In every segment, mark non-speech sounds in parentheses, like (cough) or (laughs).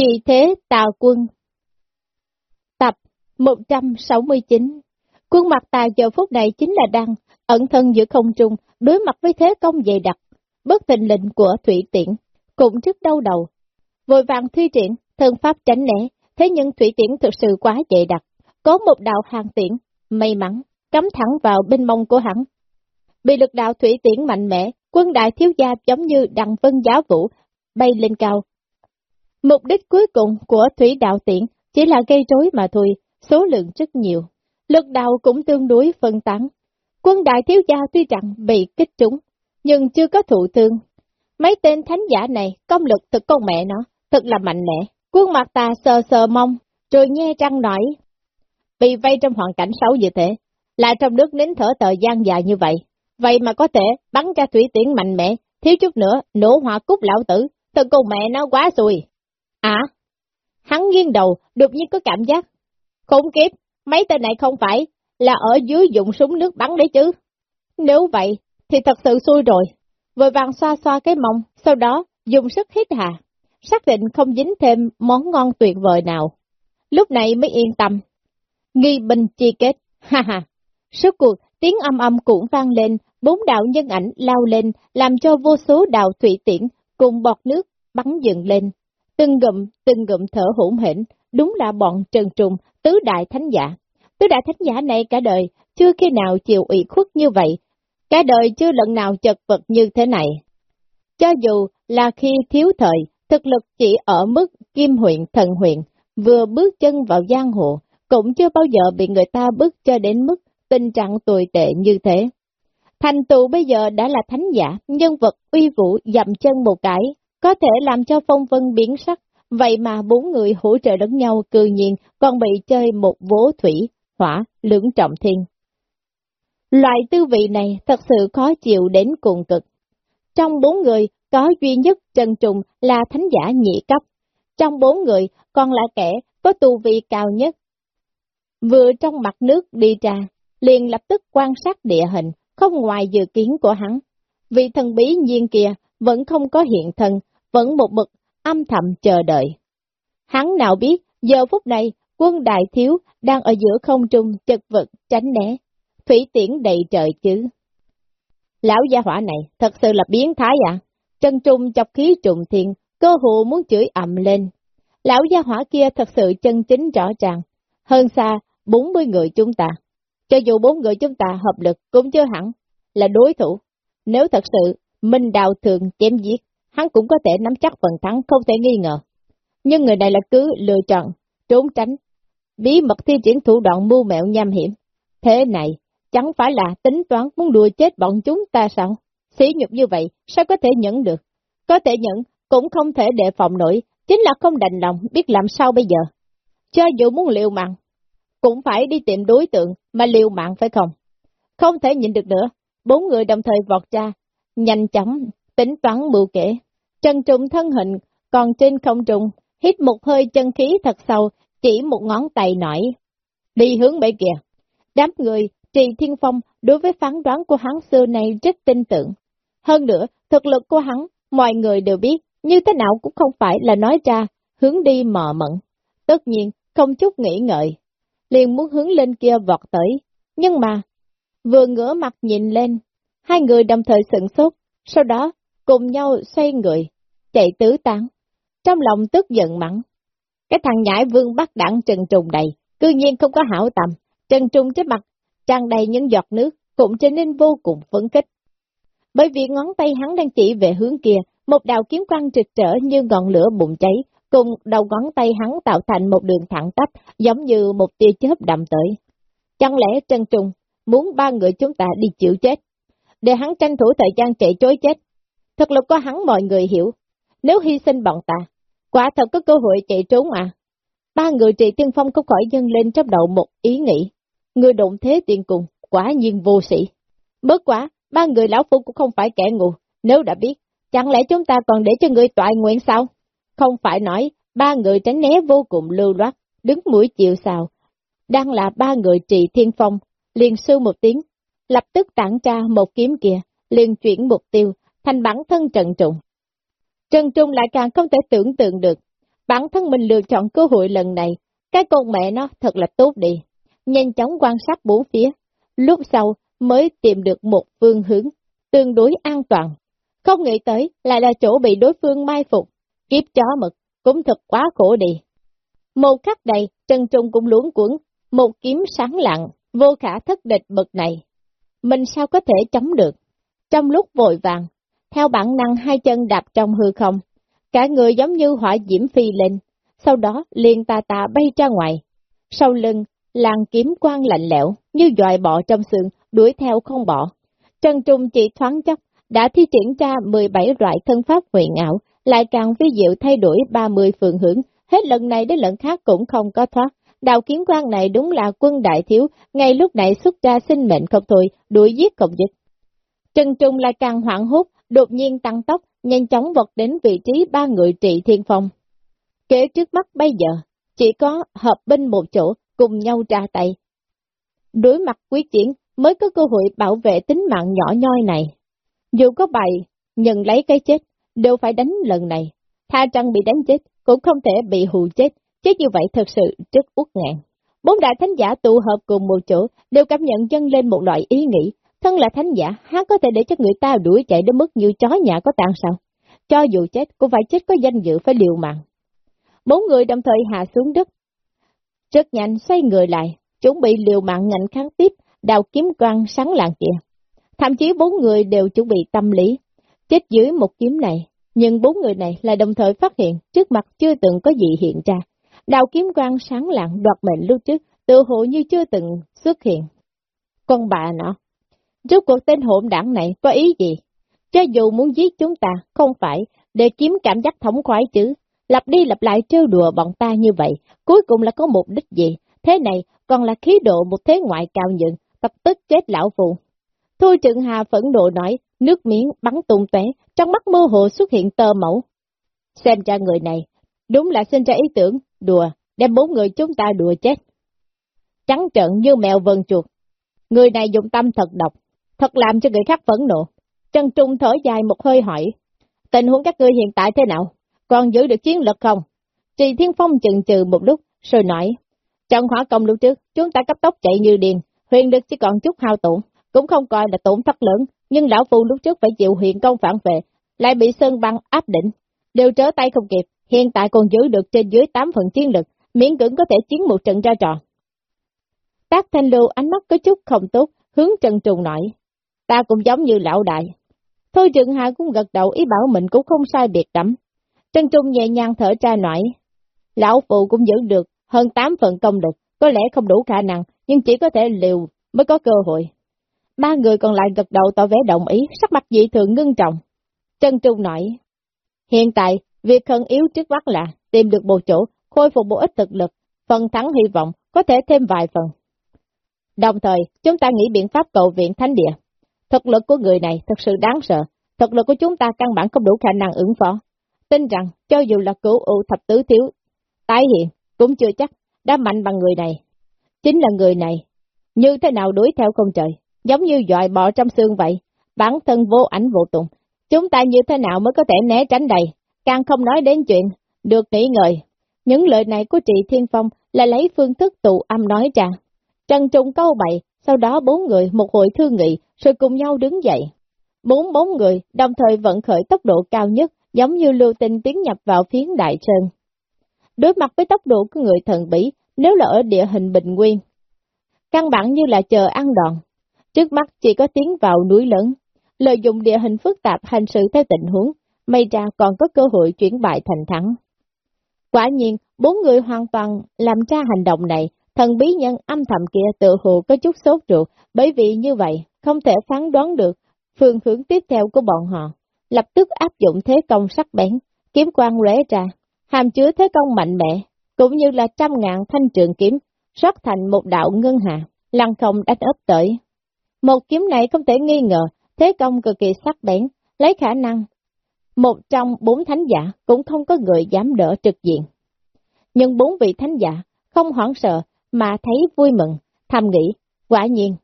Vì thế tà quân Tập 169 Quân mặt tà giờ phút này chính là đang ẩn thân giữa không trung, đối mặt với thế công dày đặc, bất tình lệnh của Thủy Tiễn, cũng rất đau đầu. Vội vàng thi triển, thân pháp tránh né, thế nhưng Thủy Tiễn thực sự quá dày đặc, có một đạo hàng tiễn, may mắn, cắm thẳng vào bên mông của hắn. Bị lực đạo Thủy Tiễn mạnh mẽ, quân đại thiếu gia giống như đằng vân giá vũ, bay lên cao. Mục đích cuối cùng của Thủy Đạo Tiễn chỉ là gây rối mà thôi, số lượng rất nhiều. Lực đạo cũng tương đối phân tán. Quân đại thiếu gia tuy rằng bị kích trúng, nhưng chưa có thụ thương. Mấy tên thánh giả này, công lực thật con mẹ nó, thật là mạnh mẽ. Quân mặt ta sờ sờ mông, rồi nghe trăng nói. Bị vây trong hoàn cảnh xấu như thế, lại trong nước nín thở tờ gian dài như vậy. Vậy mà có thể bắn ra thủy tiễn mạnh mẽ, thiếu chút nữa, nổ hỏa cúc lão tử, thật con mẹ nó quá xùi. À, hắn nghiêng đầu, đột nhiên có cảm giác. Khốn kiếp, mấy tên này không phải là ở dưới dụng súng nước bắn đấy chứ. Nếu vậy, thì thật sự xui rồi. Vội vàng xoa xoa cái mông, sau đó dùng sức hít hà, xác định không dính thêm món ngon tuyệt vời nào. Lúc này mới yên tâm. Nghi binh chi kết, ha ha. Suốt cuộc, tiếng âm âm cũng vang lên, bốn đạo nhân ảnh lao lên, làm cho vô số đạo thủy tiễn cùng bọt nước bắn dựng lên. Từng gụm, từng gụm thở hỗn hển, đúng là bọn trần trùng, tứ đại thánh giả. Tứ đại thánh giả này cả đời, chưa khi nào chịu ủy khuất như vậy, cả đời chưa lần nào chật vật như thế này. Cho dù là khi thiếu thời, thực lực chỉ ở mức kim huyện thần huyện, vừa bước chân vào giang hồ, cũng chưa bao giờ bị người ta bước cho đến mức tình trạng tồi tệ như thế. Thành tựu bây giờ đã là thánh giả, nhân vật uy vũ dậm chân một cái, có thể làm cho phong vân biến sắc, vậy mà bốn người hỗ trợ lẫn nhau cư nhiên còn bị chơi một vố thủy, hỏa, lưỡng trọng thiên. Loại tư vị này thật sự khó chịu đến cùng cực. Trong bốn người, có duy nhất Trần Trùng là thánh giả nhị cấp. Trong bốn người, còn là kẻ có tu vị cao nhất. Vừa trong mặt nước đi ra, liền lập tức quan sát địa hình, không ngoài dự kiến của hắn. Vị thần bí nhiên kia vẫn không có hiện thân, vẫn một mực âm thầm chờ đợi. Hắn nào biết, giờ phút này, quân đại thiếu đang ở giữa không trung chật vật tránh né, thủy tiễn đầy trời chứ. Lão gia hỏa này thật sự là biến thái à? Chân trung chọc khí trùng thiên, cơ hồ muốn chửi ầm lên. Lão gia hỏa kia thật sự chân chính rõ ràng, hơn xa 40 người chúng ta. Cho dù bốn người chúng ta hợp lực cũng chưa hẳn là đối thủ. Nếu thật sự Minh Đào thường chém giết, hắn cũng có thể nắm chắc phần thắng không thể nghi ngờ. Nhưng người này là cứ lựa chọn, trốn tránh, bí mật thi triển thủ đoạn mưu mẹo nham hiểm. Thế này, chẳng phải là tính toán muốn đùa chết bọn chúng ta sao? Xỉ nhục như vậy, sao có thể nhẫn được? Có thể nhẫn, cũng không thể đề phòng nổi, chính là không đành lòng, biết làm sao bây giờ. Cho dù muốn liều mạng, cũng phải đi tìm đối tượng mà liều mạng phải không? Không thể nhịn được nữa, bốn người đồng thời vọt ra, nhanh chóng, tính toán mưu kể. Trần trùng thân hình, còn trên không trùng, hít một hơi chân khí thật sâu, chỉ một ngón tay nổi. Đi hướng bể kìa. Đám người, trì thiên phong, đối với phán đoán của hắn xưa này rất tin tưởng. Hơn nữa, thực lực của hắn, mọi người đều biết, như thế nào cũng không phải là nói ra, hướng đi mò mẫn. Tất nhiên, không chút nghĩ ngợi, liền muốn hướng lên kia vọt tới. Nhưng mà, vừa ngửa mặt nhìn lên, hai người đồng thời sửng sốt, sau đó cùng nhau xoay người, chạy tứ tán. Trong lòng tức giận mắng. Cái thằng nhãi vương bắt đảng Trần Trùng đầy, cư nhiên không có hảo tầm, Trần Trùng trên mặt, tràn đầy những giọt nước, cũng trở nên vô cùng phấn khích. Bởi vì ngón tay hắn đang chỉ về hướng kia, một đạo kiếm quang trực trở như ngọn lửa bụng cháy, cùng đầu ngón tay hắn tạo thành một đường thẳng tắp, giống như một tia chớp đậm tới. Chẳng lẽ Trần Trùng muốn ba người chúng ta đi chịu chết, để hắn tranh thủ thời gian chạy chối chết. Thực lực có hắn mọi người hiểu, nếu hy sinh bọn ta, quả thật có cơ hội chạy trốn à. Ba người trị tiên phong không khỏi dâng lên trong đầu một ý nghĩ, người động thế tiền cùng, quả nhiên vô sĩ. Bớt quá, ba người lão phu cũng không phải kẻ ngu, nếu đã biết, chẳng lẽ chúng ta còn để cho người tọa nguyện sao? Không phải nói, ba người tránh né vô cùng lưu loát, đứng mũi chịu sào Đang là ba người trị thiên phong, liền sư một tiếng, lập tức tản ra một kiếm kia, liền chuyển mục tiêu, thành bản thân Trần Trùng. Trần Trung lại càng không thể tưởng tượng được, Bản thân mình lựa chọn cơ hội lần này, cái con mẹ nó thật là tốt đi. Nhanh chóng quan sát bốn phía, lúc sau mới tìm được một phương hướng tương đối an toàn. Không nghĩ tới lại là chỗ bị đối phương mai phục, kiếp chó mực, cũng thật quá khổ đi. Một khắc đầy, Trần Trung cũng luống cuốn, một kiếm sáng lặng, vô khả thất địch bực này. Mình sao có thể chống được? Trong lúc vội vàng, theo bản năng hai chân đạp trong hư không, cả người giống như hỏa diễm phi lên, sau đó liền tà tà bay ra ngoài. Sau lưng, làng kiếm quang lạnh lẽo, như dòi bọ trong xương, đuổi theo không bỏ. Trần Trung chỉ thoáng chốc, đã thi triển ra 17 loại thân pháp huyền ảo, lại càng vi diệu thay đổi 30 phương hướng, hết lần này đến lần khác cũng không có thoát. Đạo kiếm quan này đúng là quân đại thiếu, ngay lúc này xuất ra sinh mệnh không thôi, đuổi giết không dứt. Trần Trung lại càng hoảng hốt, đột nhiên tăng tốc, nhanh chóng vọt đến vị trí ba người trị thiên phong. Kế trước mắt bây giờ, chỉ có hợp binh một chỗ, cùng nhau ra tay. Đối mặt quyết chiến, mới có cơ hội bảo vệ tính mạng nhỏ nhoi này. Dù có bài, nhận lấy cái chết, đều phải đánh lần này. Tha trăng bị đánh chết, cũng không thể bị hù chết, chết như vậy thật sự rất uất ngạn. Bốn đại thánh giả tụ hợp cùng một chỗ, đều cảm nhận chân lên một loại ý nghĩ, thân là thánh giả, hắn có thể để cho người ta đuổi chạy đến mức như chó nhà có tàn sao? Cho dù chết, cũng phải chết có danh dự phải liều mạng. Bốn người đồng thời hạ xuống đất. Rất nhanh xoay người lại, chuẩn bị liều mạng ngạnh kháng tiếp, đào kiếm quang sáng lạng kia. Thậm chí bốn người đều chuẩn bị tâm lý, chết dưới một kiếm này, nhưng bốn người này lại đồng thời phát hiện trước mặt chưa từng có gì hiện ra. Đào kiếm quang sáng lạng đoạt mệnh lúc trước, tự hộ như chưa từng xuất hiện. Con bà nó, rốt cuộc tên hỗn đảng này có ý gì? Cho dù muốn giết chúng ta, không phải để kiếm cảm giác thống khoái chứ, lặp đi lặp lại trêu đùa bọn ta như vậy, cuối cùng là có mục đích gì? Thế này còn là khí độ một thế ngoại cao nhận, tập tức chết lão phụ. Thôi Trừng Hà phẫn nộ nói, nước miếng bắn tung tóe, trong mắt mơ hồ xuất hiện tơ mẫu. Xem ra người này, đúng là sinh ra ý tưởng, đùa, đem bốn người chúng ta đùa chết. Trắng trợn như mèo vần chuột. Người này dùng tâm thật độc, thật làm cho người khác phẫn nộ. Trần Trung thở dài một hơi hỏi, tình huống các ngươi hiện tại thế nào? Còn giữ được chiến lực không? Trì Thiên Phong chừng chừ một lúc, rồi nói, trong hỏa công lúc trước, chúng ta cấp tốc chạy như điên, huyền lực chỉ còn chút hao tổn, cũng không coi là tổn thất lớn, nhưng lão phu lúc trước phải chịu huyền công phản vệ, lại bị sơn băng áp đỉnh, đều trở tay không kịp, hiện tại còn giữ được trên dưới 8 phần chiến lực, miễn cưỡng có thể chiến một trận ra trò. Tác thanh lưu ánh mắt có chút không tốt, hướng Trần Trùng nói, ta cũng giống như lão đại. Thôi Trường Hà cũng gật đầu ý bảo mình cũng không sai biệt lắm. Trân Trung nhẹ nhàng thở ra nổi. lão phụ cũng giữ được hơn 8 phần công lực, có lẽ không đủ khả năng, nhưng chỉ có thể liều mới có cơ hội. Ba người còn lại gật đầu tỏ vẻ đồng ý, sắc mặt dị thường ngưng trọng. Trân Trung nói, hiện tại, việc khẩn yếu trước mắt là tìm được bộ chỗ, khôi phục bộ ít thực lực, phần thắng hy vọng có thể thêm vài phần. Đồng thời, chúng ta nghĩ biện pháp cầu viện thánh địa. Thực lực của người này thật sự đáng sợ, thực lực của chúng ta căn bản không đủ khả năng ứng phó. Tin rằng, cho dù là cửu ưu thập tứ thiếu, tái hiện, cũng chưa chắc, đã mạnh bằng người này. Chính là người này, như thế nào đuổi theo không trời, giống như dọi bọ trong xương vậy, bản thân vô ảnh vô tùng. Chúng ta như thế nào mới có thể né tránh đầy, càng không nói đến chuyện, được nghỉ ngợi. Những lời này của chị Thiên Phong là lấy phương thức tụ âm nói ra. Trần Trung câu bậy, sau đó bốn người một hội thương nghị, rồi cùng nhau đứng dậy. Bốn bốn người đồng thời vận khởi tốc độ cao nhất, giống như lưu tinh tiến nhập vào phiến đại sơn. Đối mặt với tốc độ của người thần bỉ, nếu là ở địa hình bình nguyên, căn bản như là chờ ăn đòn. Trước mắt chỉ có tiến vào núi lớn, lợi dụng địa hình phức tạp hành sự theo tình huống, may ra còn có cơ hội chuyển bại thành thắng. Quả nhiên, bốn người hoàn toàn làm ra hành động này, thần bí nhân âm thầm kia tự hồ có chút sốt ruột, bởi vì như vậy, không thể phán đoán được phương hướng tiếp theo của bọn họ. Lập tức áp dụng thế công sắc bén, kiếm quang lóe ra, hàm chứa thế công mạnh mẽ, cũng như là trăm ngàn thanh trường kiếm, xuất thành một đạo ngân hạ, lăng không đánh ấp tới. Một kiếm này không thể nghi ngờ, thế công cực kỳ sắc bén, lấy khả năng. Một trong bốn thánh giả cũng không có người dám đỡ trực diện. Nhưng bốn vị thánh giả không hoảng sợ mà thấy vui mừng, thầm nghĩ, quả nhiên.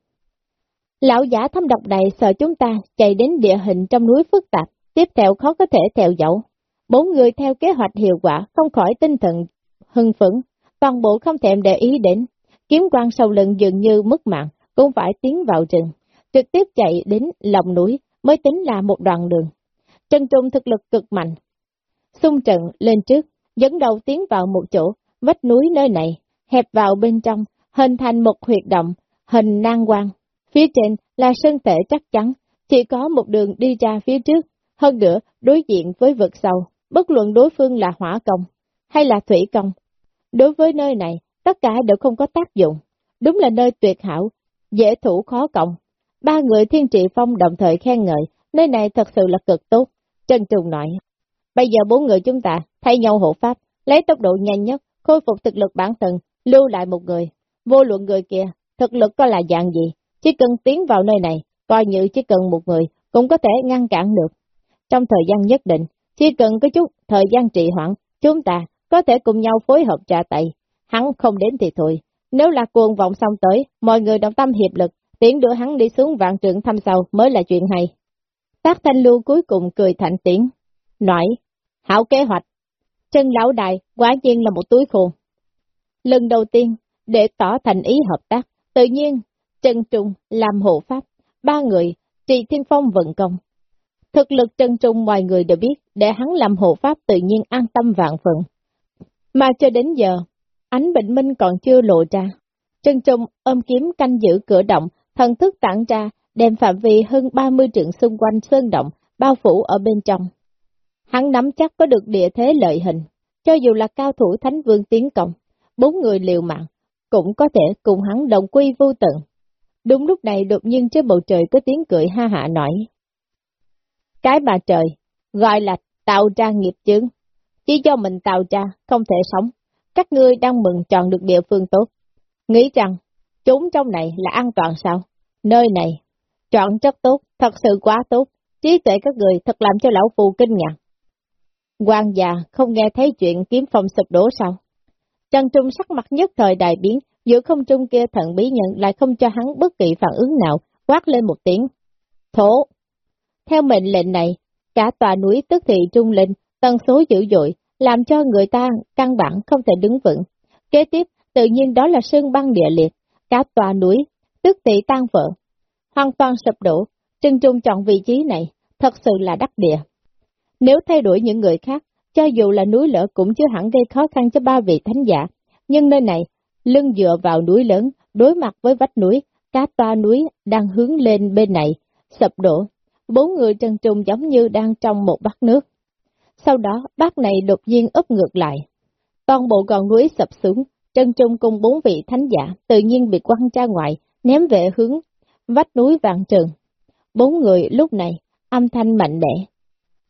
Lão giả thâm độc này sợ chúng ta chạy đến địa hình trong núi phức tạp, tiếp theo khó có thể theo dẫu. Bốn người theo kế hoạch hiệu quả không khỏi tinh thần hưng phấn, toàn bộ không thèm để ý đến. Kiếm quan sau lưng dường như mất mạng, cũng phải tiến vào rừng, trực tiếp chạy đến lòng núi mới tính là một đoạn đường. Trần Trung thực lực cực mạnh. Xung trận lên trước, dẫn đầu tiến vào một chỗ, vách núi nơi này, hẹp vào bên trong, hình thành một huyệt động, hình nang quang. Phía trên là sơn thể chắc chắn, chỉ có một đường đi ra phía trước, hơn nữa đối diện với vực sâu, bất luận đối phương là hỏa công hay là thủy công. Đối với nơi này, tất cả đều không có tác dụng, đúng là nơi tuyệt hảo, dễ thủ khó cộng. Ba người thiên trị phong đồng thời khen ngợi, nơi này thật sự là cực tốt. Trần Trùng nói, bây giờ bốn người chúng ta thay nhau hộ pháp, lấy tốc độ nhanh nhất, khôi phục thực lực bản thân, lưu lại một người. Vô luận người kia, thực lực có là dạng gì, chỉ cần tiến vào nơi này, coi như chỉ cần một người, cũng có thể ngăn cản được. Trong thời gian nhất định, chỉ cần có chút thời gian trì hoãn, chúng ta có thể cùng nhau phối hợp trả tay. Hắn không đến thì thôi, nếu là cuồng vọng xong tới, mọi người đồng tâm hiệp lực, tiến đưa hắn đi xuống vạn trượng thăm sau mới là chuyện hay. Tác thanh lưu cuối cùng cười thạnh tiếng, nói, hảo kế hoạch. Trân lão đại, quả nhiên là một túi khôn. Lần đầu tiên, để tỏ thành ý hợp tác, tự nhiên, Trần Trung làm hộ pháp, ba người, trì thiên phong vận công. Thực lực Trần Trung mọi người đều biết, để hắn làm hộ pháp tự nhiên an tâm vạn phận. Mà cho đến giờ, ánh bình minh còn chưa lộ ra. Trần Trung ôm kiếm canh giữ cửa động, thần thức tản ra, đem phạm vi hơn 30 trượng xung quanh sơn động, bao phủ ở bên trong. Hắn nắm chắc có được địa thế lợi hình, cho dù là cao thủ thánh vương tiến công, bốn người liều mạng, cũng có thể cùng hắn đồng quy vô tận. Đúng lúc này đột nhiên trên bầu trời có tiếng cười ha hạ nói. Cái bà trời, gọi là tạo ra nghiệp chướng, chỉ do mình tạo ra, không thể sống. Các ngươi đang mừng chọn được địa phương tốt. Nghĩ rằng, chúng trong này là an toàn sao? Nơi này, chọn rất tốt, thật sự quá tốt. Trí tuệ các người thật làm cho lão phù kinh ngạc. quan già không nghe thấy chuyện kiếm phong sụp đổ sao? Trần Trung sắc mặt nhất thời đại biến, giữa không trung kia thần bí nhận lại không cho hắn bất kỳ phản ứng nào, quát lên một tiếng. Thổ! Theo mệnh lệnh này, cả tòa núi tức thị trung linh, tần số dữ dội, làm cho người ta căn bản không thể đứng vững. Kế tiếp, tự nhiên đó là sơn băng địa liệt, cả tòa núi, tức thị tan vỡ, hoàn toàn sụp đổ. Trân Trung chọn vị trí này, thật sự là đắc địa. Nếu thay đổi những người khác, cho dù là núi lở cũng chưa hẳn gây khó khăn cho ba vị thánh giả, nhưng nơi này, lưng dựa vào núi lớn, đối mặt với vách núi, cá toa núi đang hướng lên bên này, sập đổ. Bốn người trần trùng giống như đang trong một bát nước. Sau đó, bát này đột nhiên úp ngược lại. Toàn bộ gòn núi sập xuống, Trần Trung cùng bốn vị thánh giả tự nhiên bị quăng ra ngoài, ném về hướng vách núi vàng trường. Bốn người lúc này, âm thanh mạnh mẽ,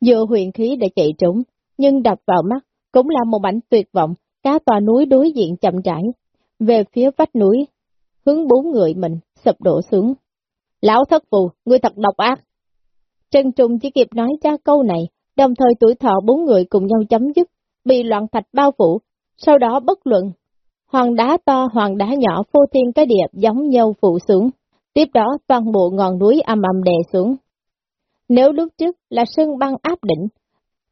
dựa huyền khí để chạy trốn, nhưng đập vào mắt cũng là một mảnh tuyệt vọng, cá tòa núi đối diện chậm rãi, về phía vách núi, hướng bốn người mình sụp đổ xuống. Lão thất phù, ngươi thật độc ác. Trân Trung chỉ kịp nói ra câu này, đồng thời tuổi thọ bốn người cùng nhau chấm dứt, bị loạn thạch bao phủ, sau đó bất luận. Hoàng đá to, hoàng đá nhỏ phô thiên cái địa giống nhau phụ xuống, tiếp đó toàn bộ ngọn núi âm âm đè xuống. Nếu lúc trước là sơn băng áp đỉnh,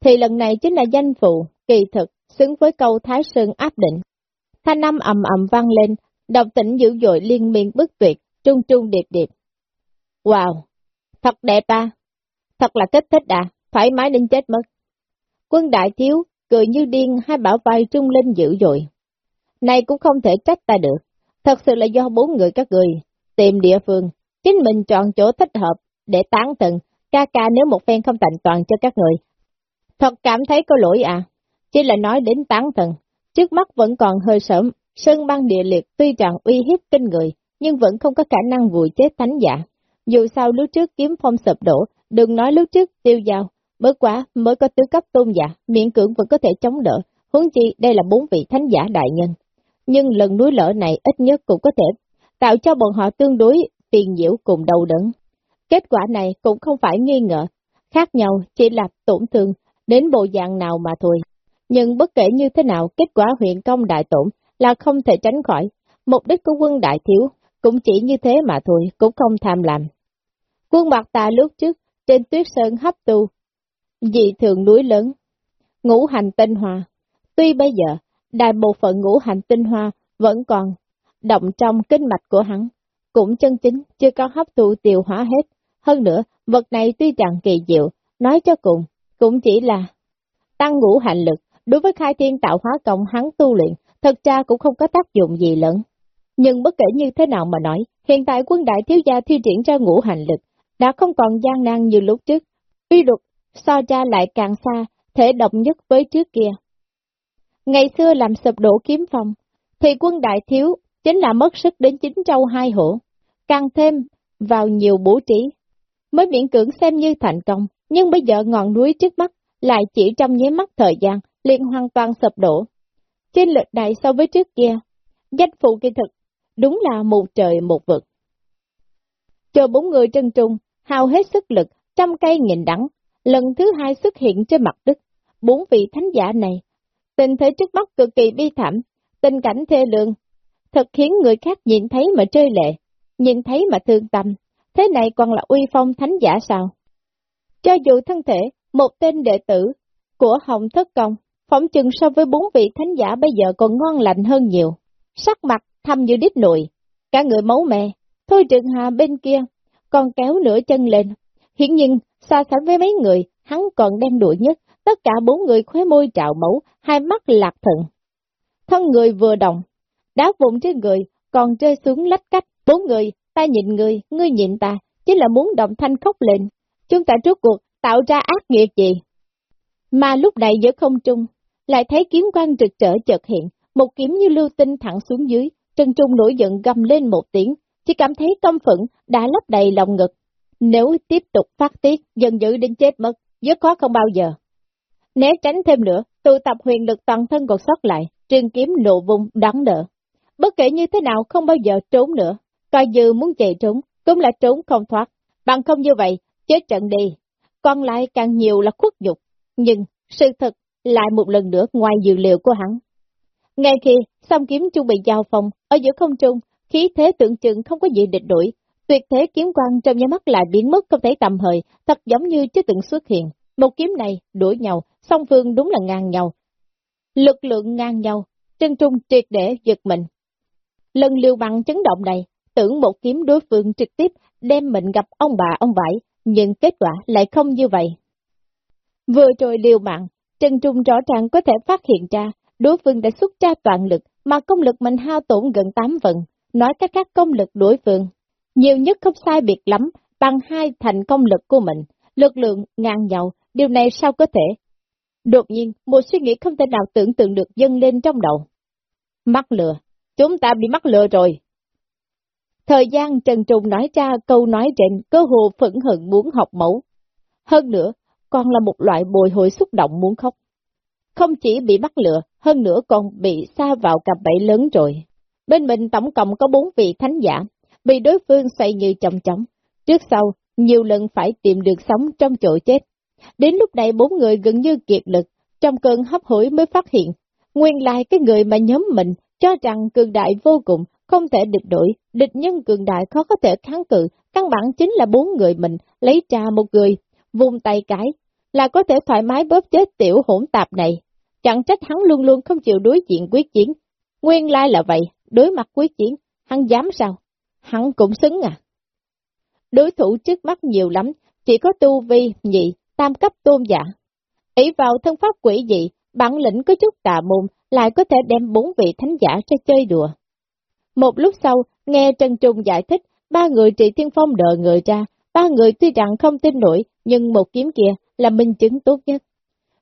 thì lần này chính là danh phụ, kỳ thực, xứng với câu Thái Sơn áp định. Thanh âm ầm ầm vang lên, độc tỉnh dữ dội liên miên bức tuyệt, trung trung điệp điệp. Wow, thật đẹp à, thật là kích thích à, thoải mái đến chết mất. Quân đại thiếu, cười như điên hai bảo vai trung lên dữ dội. Này cũng không thể trách ta được, thật sự là do bốn người các người, tìm địa phương, chính mình chọn chỗ thích hợp, để tán tận, ca ca nếu một phen không thành toàn cho các người, Thật cảm thấy có lỗi à, chỉ là nói đến tán thần, trước mắt vẫn còn hơi sớm, sơn băng địa liệt tuy rằng uy hiếp kinh người, nhưng vẫn không có khả năng vùi chết thánh giả. Dù sao lúc trước kiếm phong sập đổ, đừng nói lúc trước tiêu giao, mới quá mới có tứ cấp tôn giả, miễn cưỡng vẫn có thể chống đỡ, huống chi đây là bốn vị thánh giả đại nhân. Nhưng lần núi lỡ này ít nhất cũng có thể tạo cho bọn họ tương đối tiền nhiễu cùng đầu đớn. Kết quả này cũng không phải nghi ngờ, khác nhau chỉ là tổn thương đến bộ dạng nào mà thôi. Nhưng bất kể như thế nào, kết quả huyện công đại tổn là không thể tránh khỏi. Mục đích của quân đại thiếu cũng chỉ như thế mà thôi, cũng không tham làm. Quân mặt ta lúc trước, trên tuyết sơn hấp tu, dị thường núi lớn. ngũ hành tinh hoa. Tuy bây giờ, đại bộ phận ngũ hành tinh hoa vẫn còn động trong kinh mạch của hắn, cũng chân chính chưa có hấp thụ tiêu hóa hết. Hơn nữa, vật này tuy rằng kỳ diệu, nói cho cùng, cũng chỉ là tăng ngũ hành lực, đối với khai thiên tạo hóa cộng hắn tu luyện, thật ra cũng không có tác dụng gì lớn. Nhưng bất kể như thế nào mà nói, hiện tại quân đại thiếu gia thi triển ra ngũ hành lực, đã không còn gian nan như lúc trước. Uy luật so ra lại càng xa, thể động nhất với trước kia. Ngày xưa làm sụp đổ kiếm phong, thì quân đại thiếu chính là mất sức đến chính châu hai hổ, càng thêm vào nhiều bố trí, mới miễn cưỡng xem như thành công, nhưng bây giờ ngọn núi trước mắt lại chỉ trong nháy mắt thời gian liền hoàn toàn sụp đổ. Trên lệch này so với trước kia, danh phụ kỳ thực đúng là một trời một vực. Chờ bốn người trân trung, hao hết sức lực, trăm cây nghìn đắng, lần thứ hai xuất hiện trên mặt đất, bốn vị thánh giả này. Tình thế trước mắt cực kỳ bi thảm, tình cảnh thê lương, thật khiến người khác nhìn thấy mà trơi lệ, nhìn thấy mà thương tâm, thế này còn là uy phong thánh giả sao? Cho dù thân thể, một tên đệ tử của Hồng Thất Công, phỏng chừng so với bốn vị thánh giả bây giờ còn ngon lành hơn nhiều, sắc mặt thâm như đít nụi, cả người máu mè, thôi trường hà bên kia, còn kéo nửa chân lên, hiển nhiên, so sánh với mấy người, hắn còn đen đuổi nhất, tất cả bốn người khóe môi trạo máu, hai mắt lạc thận. Thân người vừa động, đá vụn trên người, còn rơi xuống lách cách, bốn người, ta nhìn người, ngươi nhìn ta, chỉ là muốn động thanh khóc lên. Chúng ta trước cuộc, tạo ra ác nghiệp gì? Mà lúc này giữa không trung, lại thấy kiếm quang trực trở chợt hiện, một kiếm như lưu tinh thẳng xuống dưới, Trần Trung nổi giận gầm lên một tiếng, chỉ cảm thấy căm phẫn đã lấp đầy lòng ngực. Nếu tiếp tục phát tiết, dần dữ đến chết mất, rất khó không bao giờ. Né tránh thêm nữa, tụ tập huyền lực toàn thân còn sót lại, trường kiếm nộ vùng đắng đỡ. Bất kể như thế nào không bao giờ trốn nữa, coi như muốn chạy trốn, cũng là trốn không thoát, bằng không như vậy, chết trận đi. Còn lại càng nhiều là khuất nhục, nhưng sự thật lại một lần nữa ngoài dự liệu của hắn. Ngay khi song kiếm chuẩn bị giao phòng, ở giữa không trung, khí thế tượng trưng không có gì địch đuổi, tuyệt thế kiếm quang trong nháy mắt lại biến mất không thể tầm hời, thật giống như chưa từng xuất hiện. Một kiếm này đuổi nhau, song phương đúng là ngang nhau. Lực lượng ngang nhau, chân trung triệt để giật mình. Lần liều bằng chấn động này, tưởng một kiếm đối phương trực tiếp đem mình gặp ông bà ông vải, nhưng kết quả lại không như vậy. Vừa rồi liều mạng, Trần Trung rõ ràng có thể phát hiện ra, đối phương đã xuất ra toàn lực, mà công lực mình hao tổn gần 8 phần, nói cách khác công lực đối phương. Nhiều nhất không sai biệt lắm, bằng hai thành công lực của mình, lực lượng ngang nhau, điều này sao có thể? Đột nhiên, một suy nghĩ không thể nào tưởng tượng được dâng lên trong đầu. Mắc lừa, chúng ta bị mắc lừa rồi. Thời gian Trần trùng nói ra câu nói trên, cơ hồ phẫn hận muốn học mẫu. Hơn nữa, còn là một loại bồi hồi xúc động muốn khóc. Không chỉ bị bắt lừa, hơn nữa còn bị xa vào cặp bẫy lớn rồi. Bên mình tổng cộng có bốn vị thánh giả, bị đối phương xoay như chồng chóng. Trước sau, nhiều lần phải tìm được sống trong chỗ chết. Đến lúc này bốn người gần như kiệt lực, trong cơn hấp hối mới phát hiện, nguyên lai cái người mà nhóm mình cho rằng cường đại vô cùng, không thể địch đổi, địch nhân cường đại khó có thể kháng cự, căn bản chính là bốn người mình, lấy ra một người, vùng tay cái, là có thể thoải mái bóp chết tiểu hỗn tạp này. Chẳng trách hắn luôn luôn không chịu đối diện quyết chiến. Nguyên lai là vậy, đối mặt quyết chiến, hắn dám sao? Hắn cũng xứng à? Đối thủ trước mắt nhiều lắm, chỉ có tu vi, nhị, tam cấp tôn giả. ỷ vào thân pháp quỷ dị, bản lĩnh có chút tà môn, lại có thể đem bốn vị thánh giả ra chơi đùa. Một lúc sau, nghe Trần Trung giải thích, ba người trị thiên phong đợi người ra, ba người tuy rằng không tin nổi, nhưng một kiếm kia là minh chứng tốt nhất.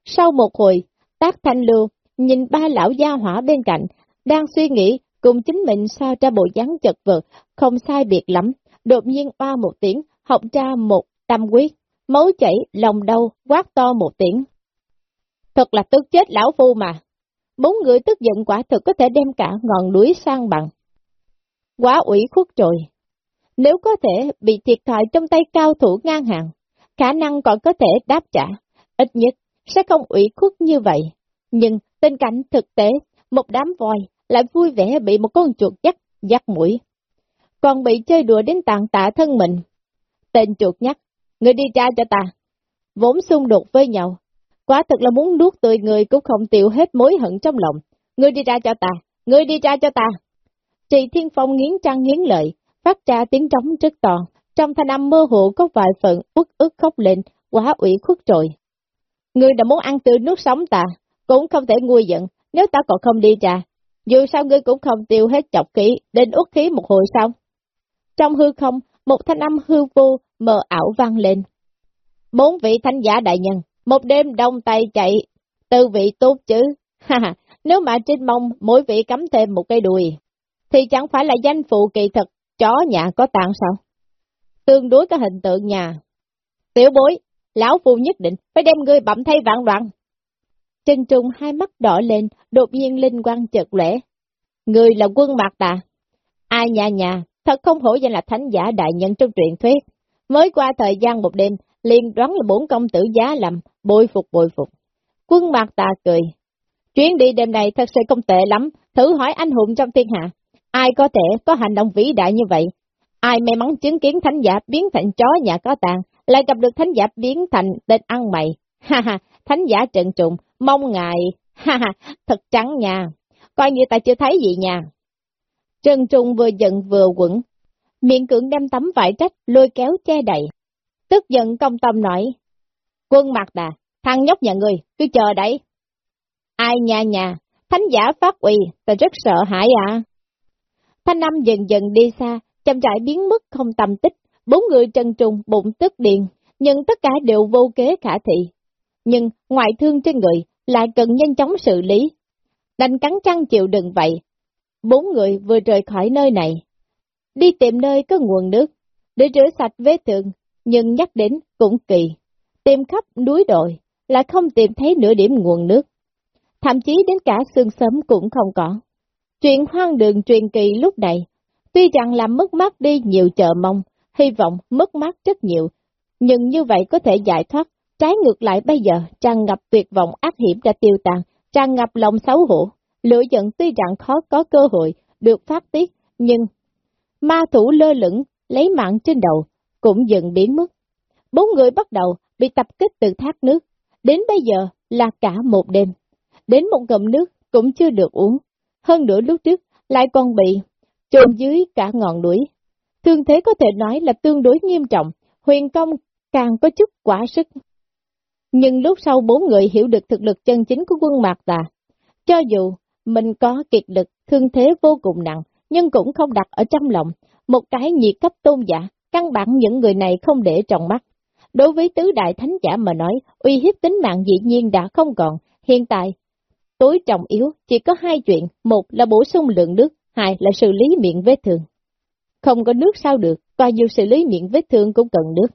Sau một hồi, tác thanh lưu, nhìn ba lão gia hỏa bên cạnh, đang suy nghĩ cùng chính mình sao ra bộ dáng chật vật, không sai biệt lắm, đột nhiên oa một tiếng, học ra một tâm quyết, máu chảy, lòng đau, quát to một tiếng. Thật là tức chết lão phu mà. Bốn người tức giận quả thực có thể đem cả ngọn núi sang bằng. Quá ủy khuất rồi. Nếu có thể bị thiệt thòi trong tay cao thủ ngang hàng, khả năng còn có thể đáp trả, ít nhất sẽ không ủy khuất như vậy. Nhưng tình cảnh thực tế, một đám voi lại vui vẻ bị một con chuột dắt, dắt mũi. Còn bị chơi đùa đến tàn tạ thân mình. Tên chuột nhắc, người đi ra cho ta. Vốn xung đột với nhau, Quả thật là muốn nuốt tươi người cũng không tiêu hết mối hận trong lòng. Ngươi đi ra cho ta, ngươi đi ra cho ta. Trị Thiên Phong nghiến trăng nghiến lợi, phát ra tiếng trống rất to. Trong thanh âm mơ hồ có vài phần uất ức khóc lên, quá ủy khuất rồi. Ngươi đã muốn ăn tươi nước sống ta, cũng không thể nguôi giận, nếu ta còn không đi ra. Dù sao ngươi cũng không tiêu hết chọc khí, đến út khí một hồi sau. Trong hư không, một thanh âm hư vô, mờ ảo vang lên. Bốn vị thánh giả đại nhân, một đêm đông tay chạy, tư vị tốt chứ. (laughs) Ha ha, nếu mà trên mông mỗi vị cắm thêm một cây đùi, thì chẳng phải là danh phụ kỳ thực, chó nhà có tạng sao? Tương đối có hình tượng nhà. Tiểu bối, lão phu nhất định phải đem ngươi bẩm thay vạn đoạn. Trần Trung hai mắt đỏ lên, đột nhiên linh quang chợt lẻ. Người là quân mạc tà. Ai nhà nhà, thật không hổ danh là thánh giả đại nhân trong truyện thuyết. Mới qua thời gian một đêm, liền đoán là bốn công tử giá lầm, bội phục bội phục. Quân mạc tà cười. Chuyến đi đêm này thật sự không tệ lắm, thử hỏi anh hùng trong thiên hạ. Ai có thể có hành động vĩ đại như vậy? Ai may mắn chứng kiến thánh giả biến thành chó nhà có tàn, lại gặp được thánh giả biến thành tên ăn mày. (laughs) Ha ha, thánh giả trần trùng, mong ngài, (laughs) ha ha, thật trắng nha, coi như ta chưa thấy gì nha. Trần Trung vừa giận vừa quẩn, miệng cưỡng đem tấm vải trách lôi kéo che đậy. Tức giận công tâm nói, quân mặt đà, thằng nhóc nhà người, cứ chờ đấy. Ai nhà nhà, thánh giả phát uy, ta rất sợ hãi à. Thanh Nam dần dần đi xa, chậm rãi biến mất không tâm tích, bốn người trần trùng bụng tức điện, nhưng tất cả đều vô kế khả thị. Nhưng ngoại thương trên người lại cần nhanh chóng xử lý. Đành cắn trăng chịu đựng vậy. Bốn người vừa rời khỏi nơi này, đi tìm nơi có nguồn nước, để rửa sạch vết thương, nhưng nhắc đến cũng kỳ. Tìm khắp núi đồi, lại không tìm thấy nửa điểm nguồn nước. Thậm chí đến cả xương sớm cũng không có. Chuyện hoang đường truyền kỳ lúc này, tuy rằng làm mất mát đi nhiều chờ mong, hy vọng mất mát rất nhiều, nhưng như vậy có thể giải thoát, trái ngược lại bây giờ tràn ngập tuyệt vọng ác hiểm đã tiêu tàn tràn ngập lòng xấu hổ, lửa giận tuy rằng khó có cơ hội được phát tiết, nhưng ma thủ lơ lửng lấy mạng trên đầu cũng dần biến mất. Bốn người bắt đầu bị tập kích từ thác nước, đến bây giờ là cả một đêm, đến một ngụm nước cũng chưa được uống, hơn nữa lúc trước lại còn bị trồn dưới cả ngọn núi. Thương thế có thể nói là tương đối nghiêm trọng, huyền công càng có chút quả sức. Nhưng lúc sau bốn người hiểu được thực lực chân chính của quân Mạc Tà, cho dù mình có kiệt lực, thương thế vô cùng nặng, nhưng cũng không đặt ở trong lòng, một cái nhiệt cấp tôn giả, căn bản những người này không để trong mắt. Đối với tứ đại thánh giả mà nói, uy hiếp tính mạng dĩ nhiên đã không còn, hiện tại, tối trọng yếu chỉ có hai chuyện, một là bổ sung lượng nước, hai là xử lý miệng vết thương. Không có nước sao được, và dù xử lý miệng vết thương cũng cần nước.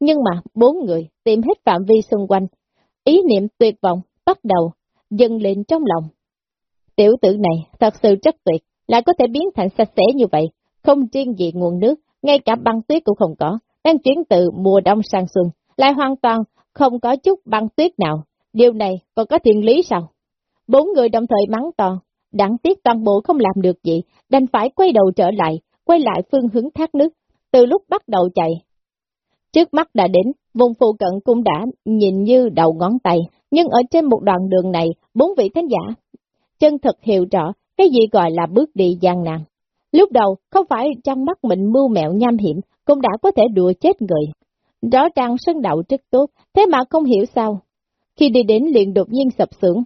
Nhưng mà bốn người tìm hết phạm vi xung quanh, ý niệm tuyệt vọng bắt đầu dâng lên trong lòng. Tiểu tử này thật sự rất tuyệt, lại có thể biến thành sạch sẽ như vậy, không riêng gì nguồn nước, ngay cả băng tuyết cũng không có, đang chuyển từ mùa đông sang xuân, lại hoàn toàn không có chút băng tuyết nào, điều này còn có thiện lý sao? Bốn người đồng thời mắng to, đáng tiếc toàn bộ không làm được gì, đành phải quay đầu trở lại, quay lại phương hướng thác nước, từ lúc bắt đầu chạy. Trước mắt đã đến, vùng phụ cận cũng đã nhìn như đầu ngón tay, nhưng ở trên một đoạn đường này, bốn vị thánh giả, chân thực hiểu rõ cái gì gọi là bước đi gian nan. Lúc đầu, không phải trong mắt mình mưu mẹo nham hiểm, cũng đã có thể đùa chết người. Rõ ràng sân đậu rất tốt, thế mà không hiểu sao. Khi đi đến liền đột nhiên sập sưởng,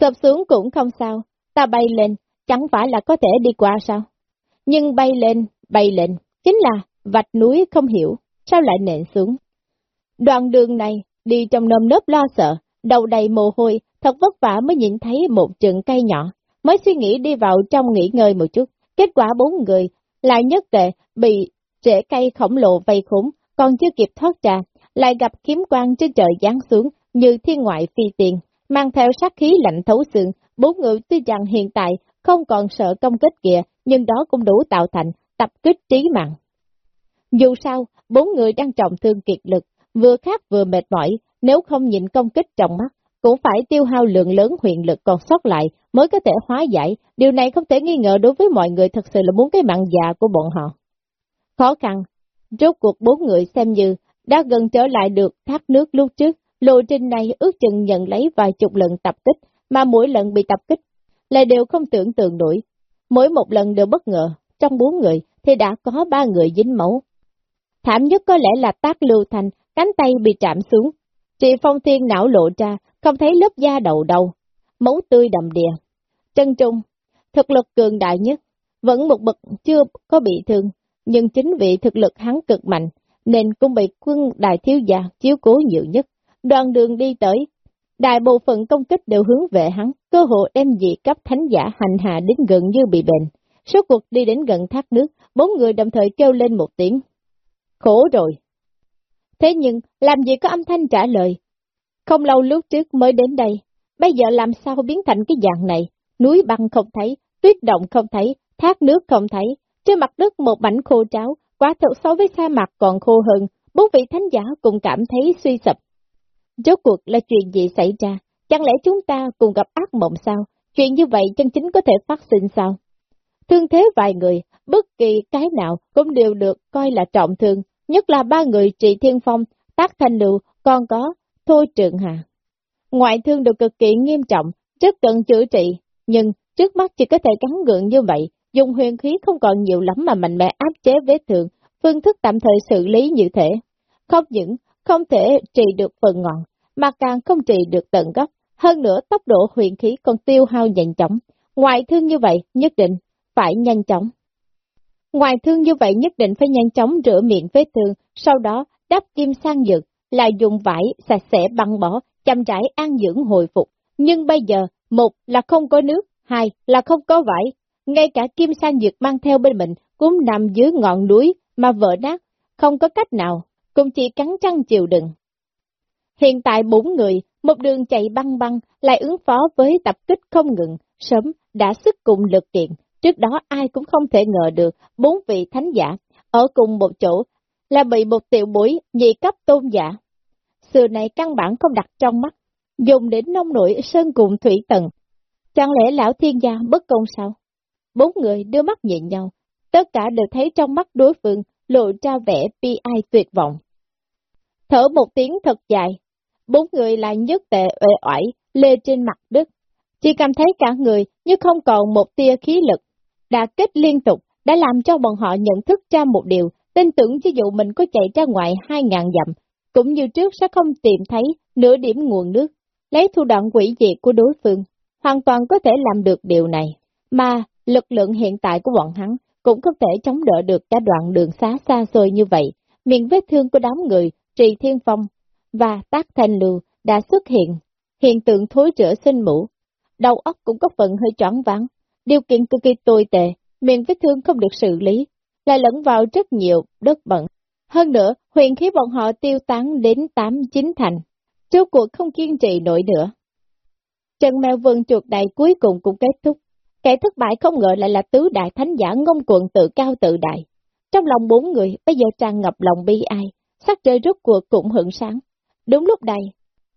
Sập xuống cũng không sao, ta bay lên, chẳng phải là có thể đi qua sao? Nhưng bay lên, bay lên, chính là vạch núi không hiểu, sao lại nện xuống? Đoạn đường này, đi trong nôm nớp lo sợ, đầu đầy mồ hôi, thật vất vả mới nhìn thấy một chừng cây nhỏ, mới suy nghĩ đi vào trong nghỉ ngơi một chút, kết quả bốn người lại nhất tệ bị rễ cây khổng lồ vây khốn, còn chưa kịp thoát ra, lại gặp kiếm quang trên trời giáng xuống như thiên ngoại phi tiền, mang theo sát khí lạnh thấu xương, bốn người tuy rằng hiện tại không còn sợ công kích kìa, nhưng đó cũng đủ tạo thành tập kích trí mạng. Dù sao, bốn người đang trọng thương kiệt lực, vừa khát vừa mệt mỏi, nếu không nhịn công kích trong mắt, cũng phải tiêu hao lượng lớn huyền lực còn sót lại mới có thể hóa giải, điều này không thể nghi ngờ đối với mọi người thật sự là muốn cái mạng già của bọn họ. Khó khăn, rốt cuộc bốn người xem như đã gần trở lại được thác nước lúc trước, lộ trình này ước chừng nhận lấy vài chục lần tập kích, mà mỗi lần bị tập kích lại đều không tưởng tượng nổi. Mỗi một lần đều bất ngờ, trong bốn người thì đã có ba người dính máu. Thảm nhất có lẽ là tác lưu thành, cánh tay bị chạm xuống. Chị Phong Thiên não lộ ra, không thấy lớp da đầu đầu, máu tươi đầm đìa. Chân trung, thực lực cường đại nhất, vẫn một bậc chưa có bị thương, nhưng chính vì thực lực hắn cực mạnh, nên cũng bị quân đại thiếu gia chiếu cố nhiều nhất. Đoàn đường đi tới, đại bộ phận công kích đều hướng về hắn, cơ hội đem dị cấp thánh giả hành hạ đến gần như bị bệnh. Số cuộc đi đến gần thác nước, bốn người đồng thời kêu lên một tiếng. Khổ rồi. Thế nhưng, làm gì có âm thanh trả lời? Không lâu lúc trước mới đến đây, bây giờ làm sao biến thành cái dạng này? Núi băng không thấy, tuyết động không thấy, thác nước không thấy, trên mặt đất một mảnh khô tráo, quả thật so với sa mạc còn khô hơn, bốn vị thánh giả cũng cảm thấy suy sụp. Rốt cuộc là chuyện gì xảy ra? Chẳng lẽ chúng ta cùng gặp ác mộng sao? Chuyện như vậy chân chính có thể phát sinh sao? Thương thế vài người, bất kỳ cái nào cũng đều được coi là trọng thương, nhất là ba người trị thiên phong, tác thanh lưu, còn có thôi trường hà. Ngoại thương đều cực kỳ nghiêm trọng, rất cần chữa trị, nhưng trước mắt chỉ có thể cắn gượng như vậy, dùng huyền khí không còn nhiều lắm mà mạnh mẽ áp chế vết thương, phương thức tạm thời xử lý như thế. Không những không thể trị được phần ngọn, mà càng không trị được tận gốc, hơn nữa tốc độ huyền khí còn tiêu hao nhanh chóng. Ngoài thương như vậy nhất định phải nhanh chóng. Ngoài thương như vậy nhất định phải nhanh chóng rửa miệng vết thương, sau đó đắp kim sang dược, là dùng vải sạch sẽ băng bỏ, chăm trải an dưỡng hồi phục. Nhưng bây giờ, một là không có nước, hai là không có vải, ngay cả kim sang dược mang theo bên mình cũng nằm dưới ngọn núi mà vỡ nát, không có cách nào, cũng chỉ cắn răng chịu đựng. Hiện tại bốn người, một đường chạy băng băng, lại ứng phó với tập kích không ngừng, sớm đã sức cùng lực kiện. Trước đó ai cũng không thể ngờ được bốn vị thánh giả ở cùng một chỗ là bị một tiểu bối nhị cấp tôn giả. xưa này căn bản không đặt trong mắt, dùng đến nông nổi sơn cùng thủy tầng. Chẳng lẽ lão thiên gia bất công sao? Bốn người đưa mắt nhìn nhau, tất cả đều thấy trong mắt đối phương lộ ra vẻ bi ai tuyệt vọng. Thở một tiếng thật dài, bốn người lại nhất tệ uể oải lê trên mặt đất. Chỉ cảm thấy cả người như không còn một tia khí lực. Đã kết liên tục đã làm cho bọn họ nhận thức ra một điều, tin tưởng cho dù mình có chạy ra ngoài hai ngàn dặm, cũng như trước sẽ không tìm thấy nửa điểm nguồn nước. Lấy thủ đoạn quỷ diệt của đối phương, hoàn toàn có thể làm được điều này. Mà lực lượng hiện tại của bọn hắn cũng có thể chống đỡ được cả đoạn đường xá xa xôi như vậy. Miệng vết thương của đám người, Trì Thiên Phong và Tác Thanh Lưu đã xuất hiện, hiện tượng thối rữa sinh mũ. Đầu óc cũng có phần hơi choáng váng, điều kiện cực kỳ tồi tệ, miệng vết thương không được xử lý, lại lẫn vào rất nhiều đất bẩn. Hơn nữa, huyền khí bọn họ tiêu tán đến 8-9 thành, trước cuộc không kiên trì nổi nữa. Trần mèo vườn chuột đại cuối cùng cũng kết thúc. Kẻ thất bại không ngờ lại là tứ đại thánh giả ngông cuồng tự cao tự đại. Trong lòng bốn người bây giờ tràn ngập lòng bi ai, sắc trời rút cuộc cũng hưởng sáng. Đúng lúc này,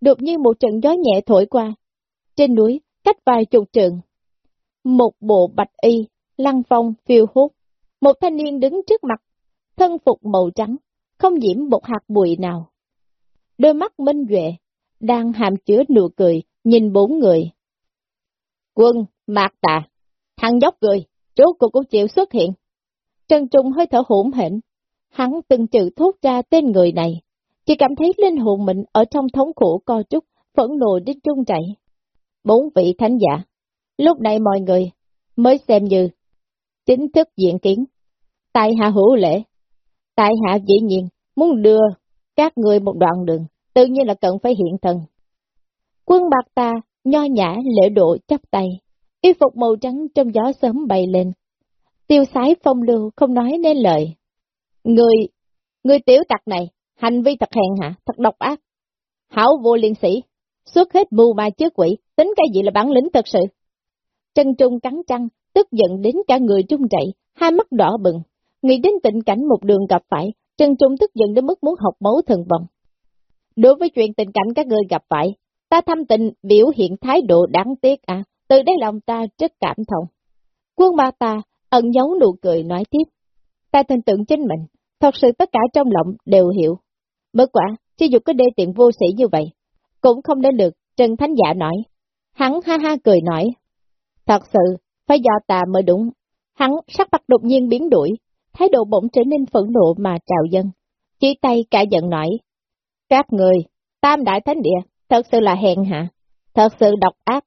đột nhiên một trận gió nhẹ thổi qua. Trên núi, cách vài chục trường. Một bộ bạch y, lăng phong, phiêu hút. Một thanh niên đứng trước mặt, thân phục màu trắng, không nhiễm một hạt bụi nào. Đôi mắt minh duệ, đang hàm chứa nụ cười, nhìn bốn người. Quân, mạc tà, thằng dốc cười, rốt cuộc cũng chịu xuất hiện. Trần Trung hơi thở hổn hển, hắn từng chữ thốt ra tên người này, chỉ cảm thấy linh hồn mình ở trong thống khổ co trúc, phẫn nộ đến trung chảy. Bốn vị thánh giả, lúc này mọi người mới xem như chính thức diện kiến. Tại hạ hữu lễ, tại hạ dĩ nhiên muốn đưa các người một đoạn đường, tự nhiên là cần phải hiện thần. Quân bạc ta, nho nhã lễ độ chấp tay, y phục màu trắng trong gió sớm bay lên. Tiêu sái phong lưu không nói nên lời. Người, người tiểu tặc này, hành vi thật hèn hạ, thật độc ác. Hảo vô liên sĩ, xuất hết mưu ma trước quỷ, tính cái gì là bản lĩnh thật sự. Trân Trung cắn trăng, tức giận đến cả người trung chạy, hai mắt đỏ bừng. Nghĩ đến tình cảnh một đường gặp phải, Trân Trung tức giận đến mức muốn học máu thần vòng. Đối với chuyện tình cảnh các người gặp phải, ta thăm tình biểu hiện thái độ đáng tiếc à, từ đây lòng ta rất cảm thông. Quân Ba ta ẩn giấu nụ cười nói tiếp. Ta tin tưởng chính mình, thật sự tất cả trong lòng đều hiểu. Bất quả, chỉ dù có đê tiện vô sĩ như vậy, cũng không đến được, Trần Thánh Giả nói. Hắn ha ha cười nói, thật sự, phải do ta mới đúng. Hắn sắc mặt đột nhiên biến đổi, thái độ bỗng trở nên phẫn nộ mà trào dân. Chỉ tay cả giận nói, các người, tam đại thánh địa, thật sự là hèn hạ, thật sự độc ác,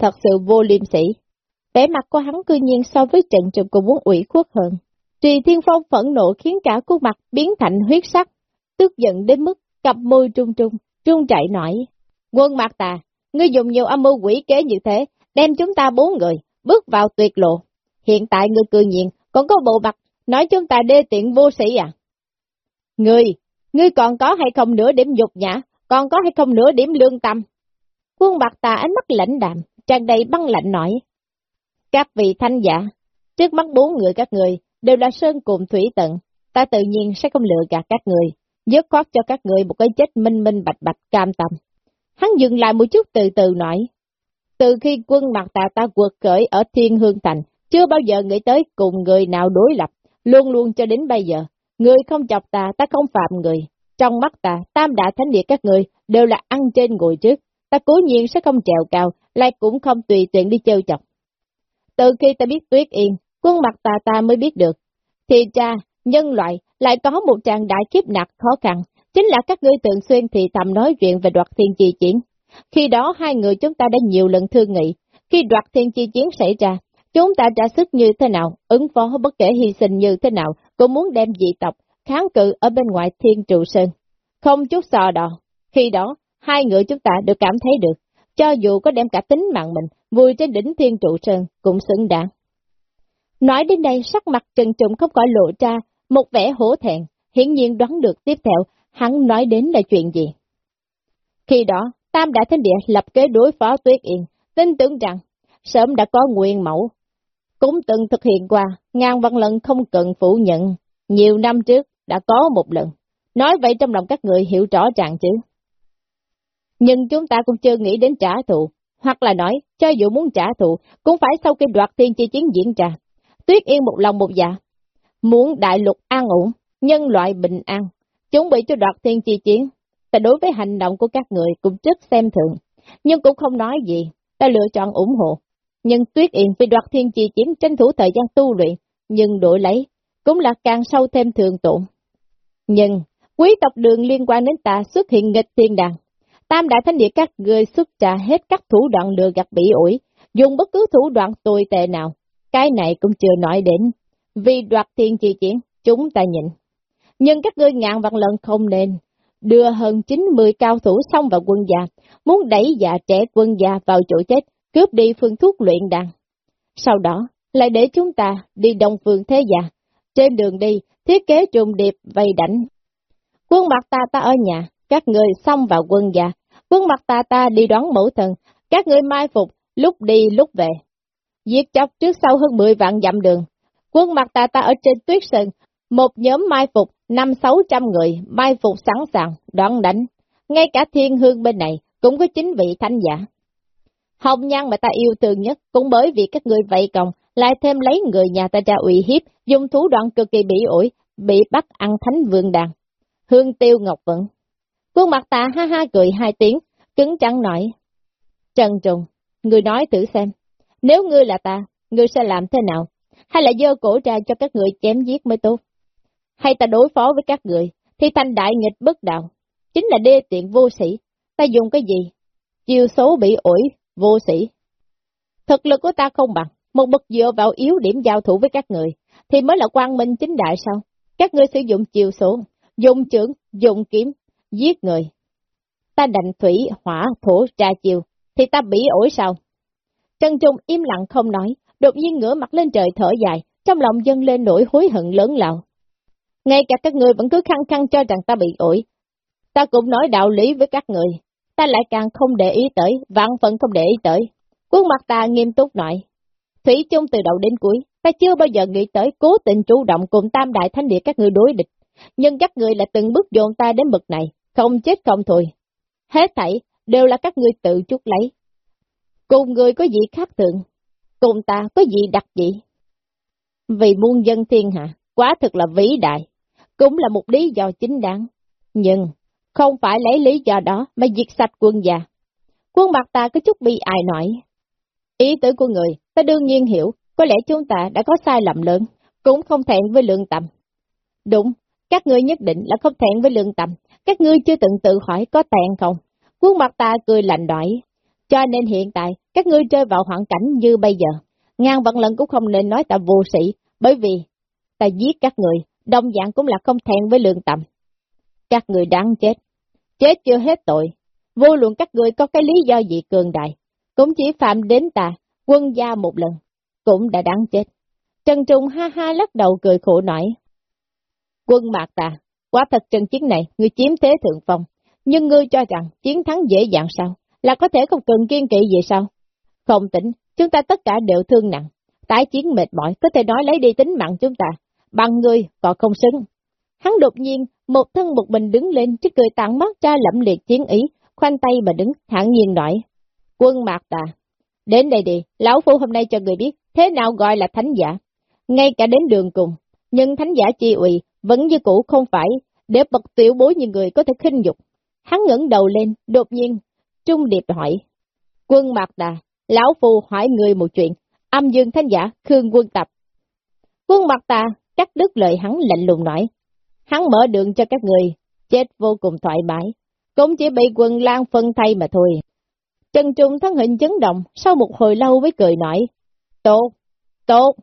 thật sự vô liêm sĩ. Vẻ mặt của hắn cư nhiên so với trận trùng cũng muốn ủy khuất hơn. Trì Thiên Phong phẫn nộ khiến cả khuôn mặt biến thành huyết sắc, tức giận đến mức cặp môi trung trung, trung chạy nổi. Quân mặt tà, ngươi dùng nhiều âm mưu quỷ kế như thế, đem chúng ta bốn người, bước vào tuyệt lộ. Hiện tại ngươi cười nhiên, còn có bộ mặt, nói chúng ta đê tiện vô sĩ à? Ngươi, ngươi còn có hay không nửa điểm dục nhã, còn có hay không nửa điểm lương tâm? Quân bạc tà ánh mắt lãnh đạm, tràn đầy băng lạnh nổi. Các vị thanh giả, trước mắt bốn người các người, đều là sơn cùng thủy tận, ta tự nhiên sẽ không lựa gạt các người, dứt khoát cho các người một cái chết minh minh bạch bạch cam tâm. Hắn dừng lại một chút từ từ nói, từ khi quân mặt tà ta quật khởi ở Thiên Hương Thành, chưa bao giờ nghĩ tới cùng người nào đối lập, luôn luôn cho đến bây giờ, người không chọc ta, ta không phạm người. Trong mắt ta, tam đại thánh địa các người đều là ăn trên ngồi trước, ta cố nhiên sẽ không trèo cao, lại cũng không tùy tiện đi chơi chọc. Từ khi ta biết tuyết yên, quân mặt tà ta mới biết được, thì cha, nhân loại lại có một tràng đại kiếp nặc khó khăn, chính là các ngươi thường xuyên thì thầm nói chuyện về đoạt thiên chi chiến. Khi đó hai người chúng ta đã nhiều lần thương nghị, khi đoạt thiên chi chiến xảy ra, chúng ta trả sức như thế nào, ứng phó bất kể hy sinh như thế nào, cũng muốn đem dị tộc, kháng cự ở bên ngoài thiên trụ sơn. Không chút sò đò, khi đó, hai người chúng ta được cảm thấy được, cho dù có đem cả tính mạng mình, vui trên đỉnh thiên trụ sơn, cũng xứng đáng. Nói đến đây sắc mặt Trần Trụng không khỏi lộ ra một vẻ hổ thẹn, hiển nhiên đoán được tiếp theo hắn nói đến là chuyện gì. Khi đó, Tam Đại Thánh Địa lập kế đối phó Tuyết Yên, tin tưởng rằng sớm đã có nguyên mẫu. Cũng từng thực hiện qua, ngàn văn lần không cần phủ nhận, nhiều năm trước đã có một lần. Nói vậy trong lòng các người hiểu rõ ràng chứ. Nhưng chúng ta cũng chưa nghĩ đến trả thù, hoặc là nói, cho dù muốn trả thù, cũng phải sau khi đoạt thiên chi chiến diễn ra. Tuyết Yên một lòng một dạ, muốn đại lục an ổn, nhân loại bình an, chuẩn bị cho đoạt thiên chi chiến. Ta đối với hành động của các người cũng rất xem thường, nhưng cũng không nói gì, ta lựa chọn ủng hộ. Nhưng Tuyết Yên vì đoạt thiên chi chiến tranh thủ thời gian tu luyện, nhưng đổi lấy, cũng là càng sâu thêm thường tổn. Nhưng, quý tộc đường liên quan đến ta xuất hiện nghịch thiên đàng. Tam đại thánh địa các người xuất trả hết các thủ đoạn lừa gạt bị ủi, dùng bất cứ thủ đoạn tồi tệ nào. Cái này cũng chưa nói đến, vì đoạt thiên chi chiến, chúng ta nhịn. Nhưng các ngươi ngàn vạn lần không nên, đưa hơn 90 cao thủ xong vào quân gia, muốn đẩy già trẻ quân gia vào chỗ chết, cướp đi phương thuốc luyện đàn. Sau đó, lại để chúng ta đi đồng phương thế già. trên đường đi, thiết kế trùng điệp vây đánh. Quân mặt ta ta ở nhà, các người xong vào quân gia, quân mặt ta ta đi đoán mẫu thần, các người mai phục, lúc đi lúc về. Diệt chọc trước sau hơn 10 vạn dặm đường, quân mặt ta ta ở trên tuyết sơn, một nhóm mai phục, năm sáu trăm người, mai phục sẵn sàng, đón đánh. Ngay cả thiên hương bên này, cũng có chính vị thánh giả. Hồng nhan mà ta yêu thương nhất, cũng bởi vì các người vậy còn lại thêm lấy người nhà ta ra ủy hiếp, dùng thủ đoạn cực kỳ bị ổi, bị bắt ăn thánh vương đàn. Hương tiêu ngọc vận. Quân mặt ta ha ha cười hai tiếng, cứng trắng nói. Trần Trùng, người nói thử xem, nếu ngươi là ta, ngươi sẽ làm thế nào? Hay là dơ cổ ra cho các người chém giết mới tốt? Hay ta đối phó với các người, thì thành đại nghịch bất đạo, chính là đê tiện vô sĩ. Ta dùng cái gì? Chiêu số bị ổi, vô sĩ. Thực lực của ta không bằng, một bậc dựa vào yếu điểm giao thủ với các người, thì mới là quang minh chính đại sao? Các ngươi sử dụng chiều số, dùng trưởng, dùng kiếm, giết người. Ta đành thủy, hỏa, thổ, trà chiều, thì ta bị ổi sao? Trần Trung im lặng không nói, đột nhiên ngửa mặt lên trời thở dài, trong lòng dâng lên nỗi hối hận lớn lao. Ngay cả các người vẫn cứ khăng khăng cho rằng ta bị ổi. Ta cũng nói đạo lý với các người, ta lại càng không để ý tới, vạn phận không để ý tới. Quân mặt ta nghiêm túc nói, Thủy chung từ đầu đến cuối, ta chưa bao giờ nghĩ tới cố tình chủ động cùng tam đại thánh địa các người đối địch, nhưng các người lại từng bước dồn ta đến mực này, không chết không thôi. Hết thảy, đều là các người tự chút lấy. Cùng người có gì khác thường, cùng ta có gì đặc dị. Vì muôn dân thiên hạ, quá thực là vĩ đại, cũng là một lý do chính đáng. Nhưng, không phải lấy lý do đó mà diệt sạch quân già. Quân mặt ta có chút bi ai nói. Ý tử của người, ta đương nhiên hiểu, có lẽ chúng ta đã có sai lầm lớn, cũng không thẹn với lượng tầm. Đúng, các ngươi nhất định là không thẹn với lượng tầm, các ngươi chưa từng tự hỏi có tẹn không. Quân mặt ta cười lạnh đỏi, cho nên hiện tại các ngươi rơi vào hoàn cảnh như bây giờ. Ngang vận lận cũng không nên nói ta vô sĩ, bởi vì ta giết các người, đồng dạng cũng là không thẹn với lương tầm. Các người đáng chết, chết chưa hết tội, vô luận các người có cái lý do gì cường đại, cũng chỉ phạm đến ta, quân gia một lần, cũng đã đáng chết. Trần Trung ha ha lắc đầu cười khổ nói. Quân mạc ta, quá thật trận chiến này, ngươi chiếm thế thượng phong, nhưng ngươi cho rằng chiến thắng dễ dàng sao, là có thể không cần kiên kỵ gì sao? Không tỉnh, chúng ta tất cả đều thương nặng, tái chiến mệt mỏi, có thể nói lấy đi tính mạng chúng ta, bằng người còn không xứng. Hắn đột nhiên, một thân một mình đứng lên trước cười tặng mắt ra lẫm liệt chiến ý, khoanh tay mà đứng, thẳng nhiên nói. Quân mạc tà. đến đây đi, lão phu hôm nay cho người biết, thế nào gọi là thánh giả. Ngay cả đến đường cùng, nhưng thánh giả chi ủy vẫn như cũ không phải để bậc tiểu bối như người có thể khinh dục. Hắn ngẩng đầu lên, đột nhiên, trung điệp hỏi. Quân Mạc Đà, lão phu hỏi người một chuyện, âm dương thánh giả, Khương quân tập. Quân Mạc Đà cắt đứt lời hắn lạnh lùng nói. Hắn mở đường cho các người, chết vô cùng thoải mái, cũng chỉ bị quân lan phân thay mà thôi. Trần Trung thân hình chấn động, sau một hồi lâu với cười nói. Tốt, tốt,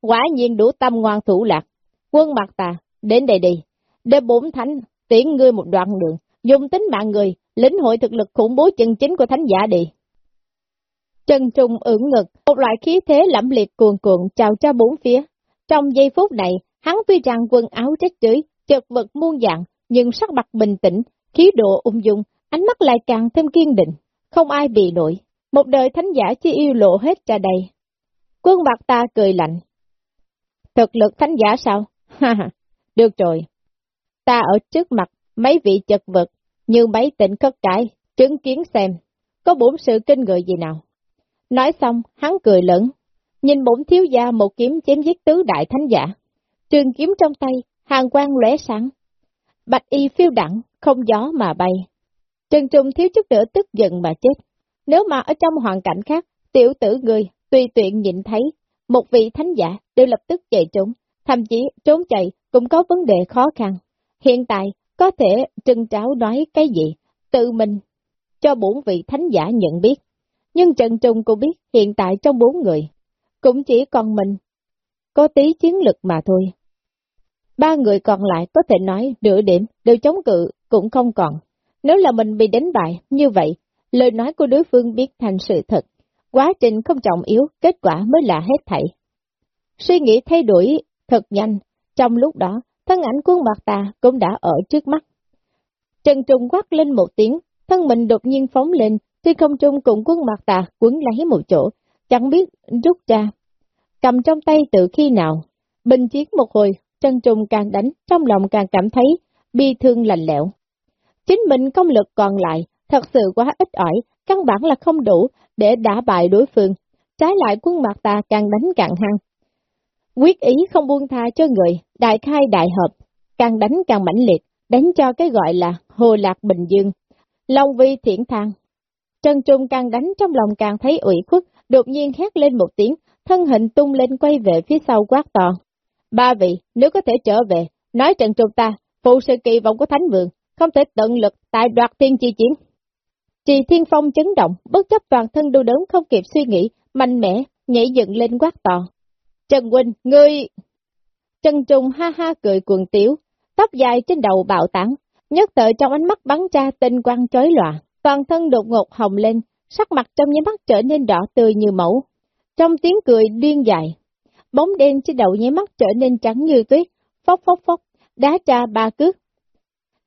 quả nhiên đủ tâm ngoan thủ lạc. Quân Mạc Đà đến đây đi, để bốn thánh, tiễn ngươi một đoạn đường, dùng tính mạng người, lĩnh hội thực lực khủng bố chân chính của thánh giả đi. Trần trùng ưỡng ngực, một loại khí thế lẫm liệt cuồn cuộn chào ra bốn phía. Trong giây phút này, hắn tuy rằng quần áo rách rưới, chật vật muôn dạng, nhưng sắc mặt bình tĩnh, khí độ ung dung, ánh mắt lại càng thêm kiên định, không ai bị nổi. Một đời thánh giả chi yêu lộ hết ra đây. Quân bạc ta cười lạnh. Thực lực thánh giả sao? Ha ha, được rồi. Ta ở trước mặt mấy vị chật vật, như mấy tịnh khất cải, chứng kiến xem, có bốn sự kinh người gì nào. Nói xong, hắn cười lớn, nhìn bổn thiếu gia một kiếm chém giết tứ đại thánh giả. Trường kiếm trong tay, hàng quang lóe sáng. Bạch y phiêu đẳng, không gió mà bay. Trần Trung thiếu chút nữa tức giận mà chết. Nếu mà ở trong hoàn cảnh khác, tiểu tử người, tùy tiện nhìn thấy, một vị thánh giả đều lập tức chạy trốn, thậm chí trốn chạy cũng có vấn đề khó khăn. Hiện tại, có thể trưng tráo nói cái gì, tự mình, cho bốn vị thánh giả nhận biết. Nhưng Trần Trung cũng biết hiện tại trong bốn người, cũng chỉ còn mình, có tí chiến lực mà thôi. Ba người còn lại có thể nói nửa điểm đều chống cự cũng không còn. Nếu là mình bị đánh bại như vậy, lời nói của đối phương biết thành sự thật. Quá trình không trọng yếu, kết quả mới là hết thảy. Suy nghĩ thay đổi thật nhanh, trong lúc đó, thân ảnh quân bạc tà cũng đã ở trước mắt. Trần Trung quát lên một tiếng, thân mình đột nhiên phóng lên, khi không trung cùng quân bạc tà quấn lấy một chỗ, chẳng biết rút ra. Cầm trong tay từ khi nào, bình chiến một hồi, Trần Trung càng đánh, trong lòng càng cảm thấy bi thương lạnh lẽo. Chính mình công lực còn lại, thật sự quá ít ỏi, căn bản là không đủ để đả bại đối phương. Trái lại quân mặt ta càng đánh càng hăng. Quyết ý không buông tha cho người, đại khai đại hợp, càng đánh càng mãnh liệt, đánh cho cái gọi là hồ lạc bình dương. Long vi thiện thang. Trần Trung càng đánh trong lòng càng thấy ủy khuất, đột nhiên hét lên một tiếng, thân hình tung lên quay về phía sau quát to. Ba vị, nếu có thể trở về, nói Trần Trung ta, phụ sự kỳ vọng của Thánh Vượng, không thể tận lực tại đoạt thiên chi chiến. Trì Thiên Phong chấn động, bất chấp toàn thân đau đớn không kịp suy nghĩ, mạnh mẽ, nhảy dựng lên quát to. Trần Quỳnh, ngươi... Trần Trung ha ha cười cuồng tiếu, tóc dài trên đầu bạo tán, nhất tợ trong ánh mắt bắn ra tinh quang chói lòa, toàn thân đột ngột hồng lên, sắc mặt trong nháy mắt trở nên đỏ tươi như mẫu. Trong tiếng cười điên dài, bóng đen trên đầu nháy mắt trở nên trắng như tuyết, phốc phốc phốc, đá tra ba cước,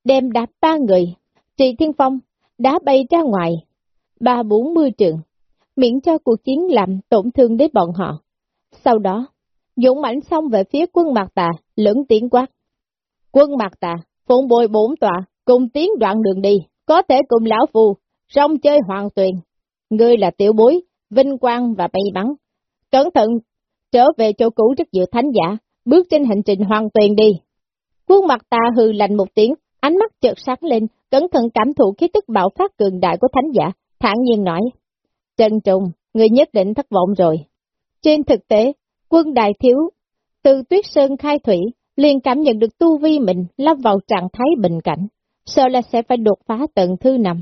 đem đạp ba người, Trị Thiên Phong, đá bay ra ngoài, ba bốn mươi trường, miễn cho cuộc chiến làm tổn thương đến bọn họ. Sau đó, dũng mãnh xong về phía quân Mạc Tà, lưỡng tiếng quát. Quân Mạc Tà, phụng bồi bổn tòa cùng tiến đoạn đường đi, có thể cùng lão phù, rong chơi hoàng tuyền. Ngươi là tiểu bối, vinh quang và bay bắn. Cẩn thận, trở về chỗ cũ rất dự thánh giả, bước trên hành trình hoàng tuyền đi. Quân mặt tà hừ lạnh một tiếng, ánh mắt chợt sáng lên, cẩn thận cảm thụ khí tức bạo phát cường đại của thánh giả, thản nhiên nói. Trần Trùng, người nhất định thất vọng rồi. Trên thực tế, quân đại thiếu, từ tuyết sơn khai thủy, liền cảm nhận được tu vi mình lắp vào trạng thái bình cảnh, sợ là sẽ phải đột phá tận thứ năm.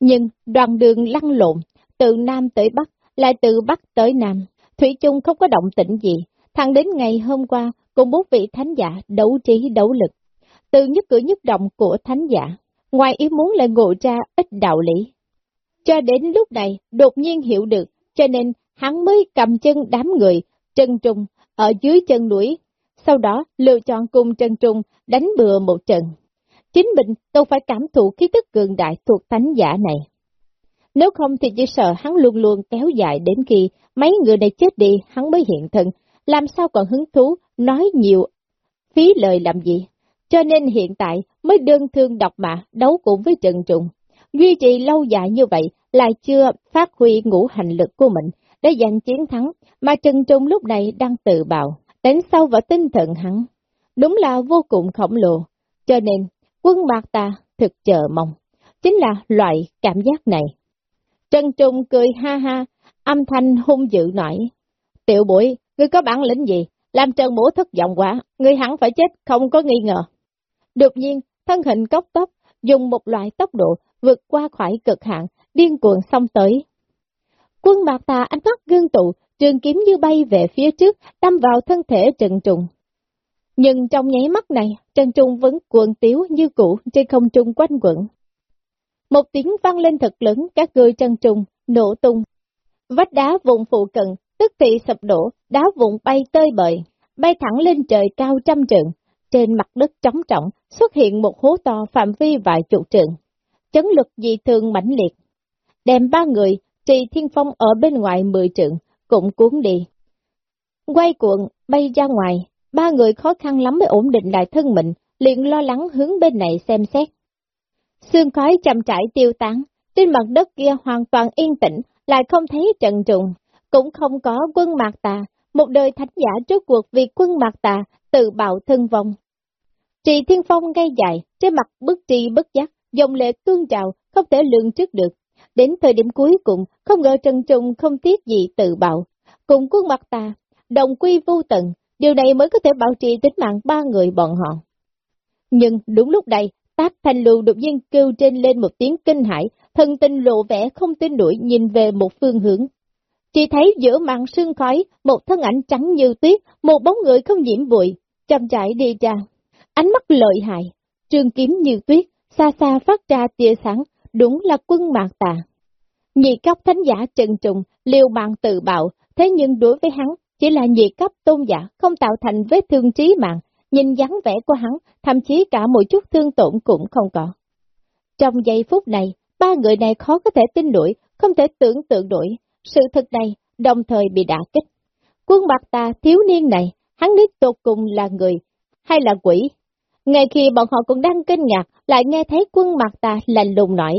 Nhưng đoàn đường lăn lộn, từ Nam tới Bắc, lại từ Bắc tới Nam, Thủy chung không có động tĩnh gì, thẳng đến ngày hôm qua, cùng bốn vị thánh giả đấu trí đấu lực. Từ nhất cử nhất động của thánh giả, ngoài ý muốn lại ngộ ra ít đạo lý. Cho đến lúc này, đột nhiên hiểu được, cho nên hắn mới cầm chân đám người, chân trùng, ở dưới chân núi. Sau đó, lựa chọn cùng chân trùng đánh bừa một trận. Chính mình đâu phải cảm thụ khí tức cường đại thuộc thánh giả này. Nếu không thì chỉ sợ hắn luôn luôn kéo dài đến khi mấy người này chết đi hắn mới hiện thân, làm sao còn hứng thú nói nhiều, phí lời làm gì. Cho nên hiện tại mới đơn thương độc mã đấu cùng với Trần Trùng. Duy trì lâu dài như vậy lại chưa phát huy ngũ hành lực của mình để giành chiến thắng, mà Trần Trung lúc này đang tự bào, đánh sâu vào tinh thần hắn. Đúng là vô cùng khổng lồ, cho nên quân bạc ta thực chờ mong, chính là loại cảm giác này. Trần Trung cười ha ha, âm thanh hung dữ nổi. Tiểu bụi, ngươi có bản lĩnh gì? Làm Trần Mũ thất vọng quá, ngươi hẳn phải chết, không có nghi ngờ. Đột nhiên, thân hình cốc tốc, dùng một loại tốc độ vượt qua khỏi cực hạn, điên cuồng xông tới. Quân bạc tà ánh mắt gương tụ, trường kiếm như bay về phía trước, đâm vào thân thể Trần trùng Nhưng trong nháy mắt này, Trần Trung vẫn cuồng tiếu như cũ trên không trung quanh quẩn. Một tiếng vang lên thật lớn, các người Trần Trung nổ tung. Vách đá vùng phụ cận, tức thì sập đổ, đá vụn bay tơi bời, bay thẳng lên trời cao trăm trượng. Trên mặt đất trống trọng xuất hiện một hố to phạm vi vài chục trượng. Chấn lực dị thường mãnh liệt. Đem ba người, trì thiên phong ở bên ngoài mười trượng, cũng cuốn đi. Quay cuộn, bay ra ngoài, ba người khó khăn lắm mới ổn định lại thân mình, liền lo lắng hướng bên này xem xét. Sương khói chậm trải tiêu tán, trên mặt đất kia hoàn toàn yên tĩnh, lại không thấy trận trùng, cũng không có quân mạc tà, một đời thánh giả trước cuộc vì quân mạc tà, tự bạo thân vong. Trì Thiên Phong gây dài, trên mặt bất tri bất giác, dòng lệ tương trào, không thể lường trước được. Đến thời điểm cuối cùng, không ngờ Trần Trùng không tiếc gì tự bạo. Cùng quân mặt tà, đồng quy vô tận, điều này mới có thể bảo trì tính mạng ba người bọn họ. Nhưng đúng lúc này, tác thanh lưu đột nhiên kêu trên lên một tiếng kinh hãi, thân tinh lộ vẻ không tin đuổi nhìn về một phương hướng. Chỉ thấy giữa màn sương khói, một thân ảnh trắng như tuyết, một bóng người không nhiễm bụi, chậm chạy đi ra. Ánh mắt lợi hại, trường kiếm như tuyết, xa xa phát ra tia sáng, đúng là quân mạc tà. Nhị cấp thánh giả trần trùng, liều mạng tự bạo, thế nhưng đối với hắn, chỉ là nhị cấp tôn giả, không tạo thành vết thương trí mạng, nhìn dáng vẻ của hắn, thậm chí cả một chút thương tổn cũng không có. Trong giây phút này, ba người này khó có thể tin nổi, không thể tưởng tượng nổi, sự thật này đồng thời bị đả kích. Quân bạc tà thiếu niên này, hắn biết tột cùng là người, hay là quỷ. Ngay khi bọn họ cũng đang kinh ngạc, lại nghe thấy quân mặt ta lạnh lùng nói.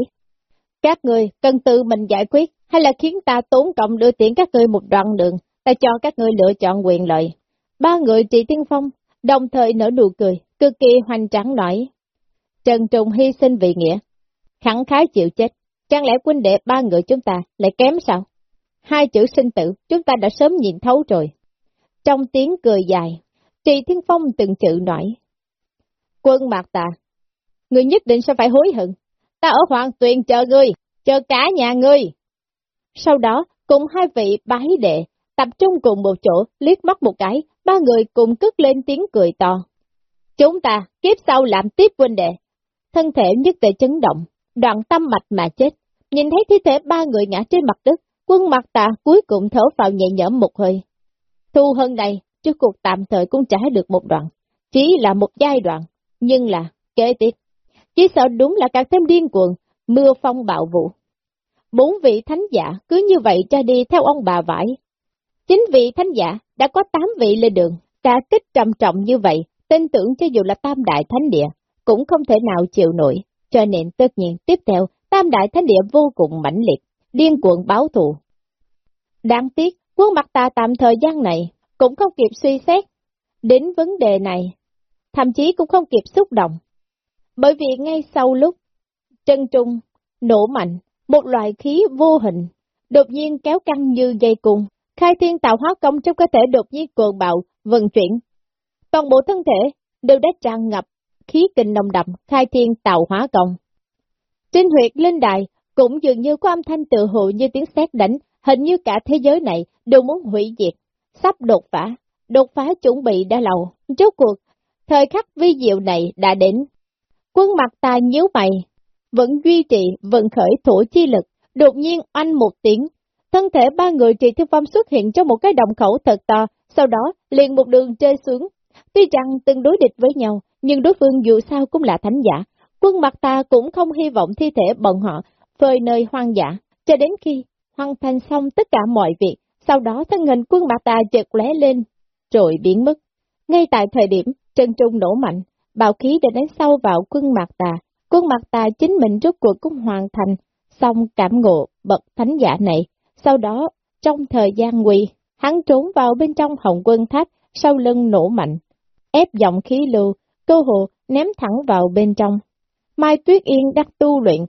Các người cần tự mình giải quyết, hay là khiến ta tốn cộng đưa tiễn các người một đoạn đường, ta cho các người lựa chọn quyền lợi. Ba người trị tiên phong, đồng thời nở nụ cười, cực kỳ hoành tráng nói. Trần Trùng hy sinh vì nghĩa, khẳng khái chịu chết, chẳng lẽ quân đệ ba người chúng ta lại kém sao? Hai chữ sinh tử, chúng ta đã sớm nhìn thấu rồi. Trong tiếng cười dài, Trì Thiên Phong từng chữ nói. Quân Mạc Tà, người nhất định sẽ phải hối hận. Ta ở hoàng tuyền chờ ngươi, chờ cả nhà ngươi. Sau đó, cùng hai vị bái đệ, tập trung cùng một chỗ, liếc mắt một cái, ba người cùng cất lên tiếng cười to. Chúng ta, kiếp sau làm tiếp huynh đệ. Thân thể nhất tệ chấn động, đoạn tâm mạch mà chết. Nhìn thấy thi thể ba người ngã trên mặt đất, quân mặt tạ cuối cùng thở vào nhẹ nhõm một hơi. Thu hơn này, trước cuộc tạm thời cũng trả được một đoạn. Chỉ là một giai đoạn, nhưng là, kế tiếp. Chỉ sợ đúng là càng thêm điên cuồng, mưa phong bạo vụ. Bốn vị thánh giả cứ như vậy ra đi theo ông bà vải, Chính vị thánh giả đã có tám vị lên đường, cả kích trầm trọng như vậy, tin tưởng cho dù là tam đại thánh địa, cũng không thể nào chịu nổi, cho nên tất nhiên tiếp theo, tam đại thánh địa vô cùng mãnh liệt, điên cuộn báo thù. Đáng tiếc, quân mặt ta tạm thời gian này, cũng không kịp suy xét, đến vấn đề này, thậm chí cũng không kịp xúc động. Bởi vì ngay sau lúc chân trung nổ mạnh, một loại khí vô hình, đột nhiên kéo căng như dây cung, khai thiên tạo hóa công trong cơ thể đột nhiên cuồng bạo, vận chuyển. Toàn bộ thân thể đều đã tràn ngập, khí kinh nồng đậm, khai thiên tạo hóa công. Trên huyệt linh đài cũng dường như có âm thanh tự hộ như tiếng sét đánh, hình như cả thế giới này đều muốn hủy diệt, sắp đột phá, đột phá chuẩn bị đã lâu, rốt cuộc, thời khắc vi diệu này đã đến. Quân mặt ta nhíu mày, vẫn duy trì vận khởi thổ chi lực, đột nhiên oanh một tiếng, thân thể ba người trì thiên phong xuất hiện trong một cái động khẩu thật to, sau đó liền một đường rơi xuống. Tuy rằng từng đối địch với nhau, nhưng đối phương dù sao cũng là thánh giả, quân mặt ta cũng không hy vọng thi thể bọn họ phơi nơi hoang dã, cho đến khi hoàn thành xong tất cả mọi việc, sau đó thân hình quân mặt ta chợt lóe lên, rồi biến mất. Ngay tại thời điểm trân trung nổ mạnh, bạo khí đã đánh sâu vào quân mặt tà. quân mặt tà chính mình rốt cuộc cũng hoàn thành, xong cảm ngộ bậc thánh giả này, sau đó trong thời gian nguy, hắn trốn vào bên trong hồng quân tháp, sau lưng nổ mạnh, ép dòng khí lưu, cơ hồ ném thẳng vào bên trong. Mai Tuyết Yên đắc tu luyện,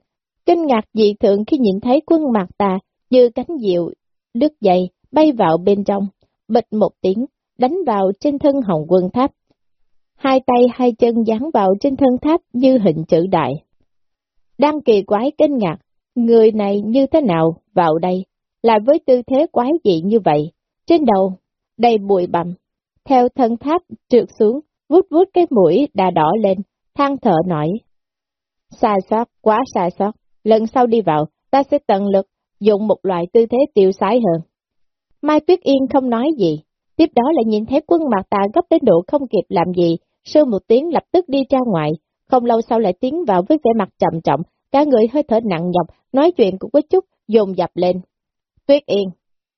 kinh ngạc dị thượng khi nhìn thấy quân mặt tà như cánh diệu, đứt dày, bay vào bên trong, bịch một tiếng, đánh vào trên thân hồng quân tháp. Hai tay hai chân dán vào trên thân tháp như hình chữ đại. Đang kỳ quái kinh ngạc, người này như thế nào vào đây, lại với tư thế quái dị như vậy, trên đầu, đầy bụi bặm, theo thân tháp trượt xuống, vút vút cái mũi đã đỏ lên, than thở nổi. Xa xót, quá xa xót, lần sau đi vào, ta sẽ tận lực dùng một loại tư thế tiêu sái hơn. Mai Tuyết Yên không nói gì, tiếp đó lại nhìn thấy quân mặt tà gấp đến độ không kịp làm gì, sư một tiếng lập tức đi ra ngoài, không lâu sau lại tiến vào với vẻ mặt trầm trọng, cả người hơi thở nặng nhọc, nói chuyện cũng có chút dồn dập lên. Tuyết Yên,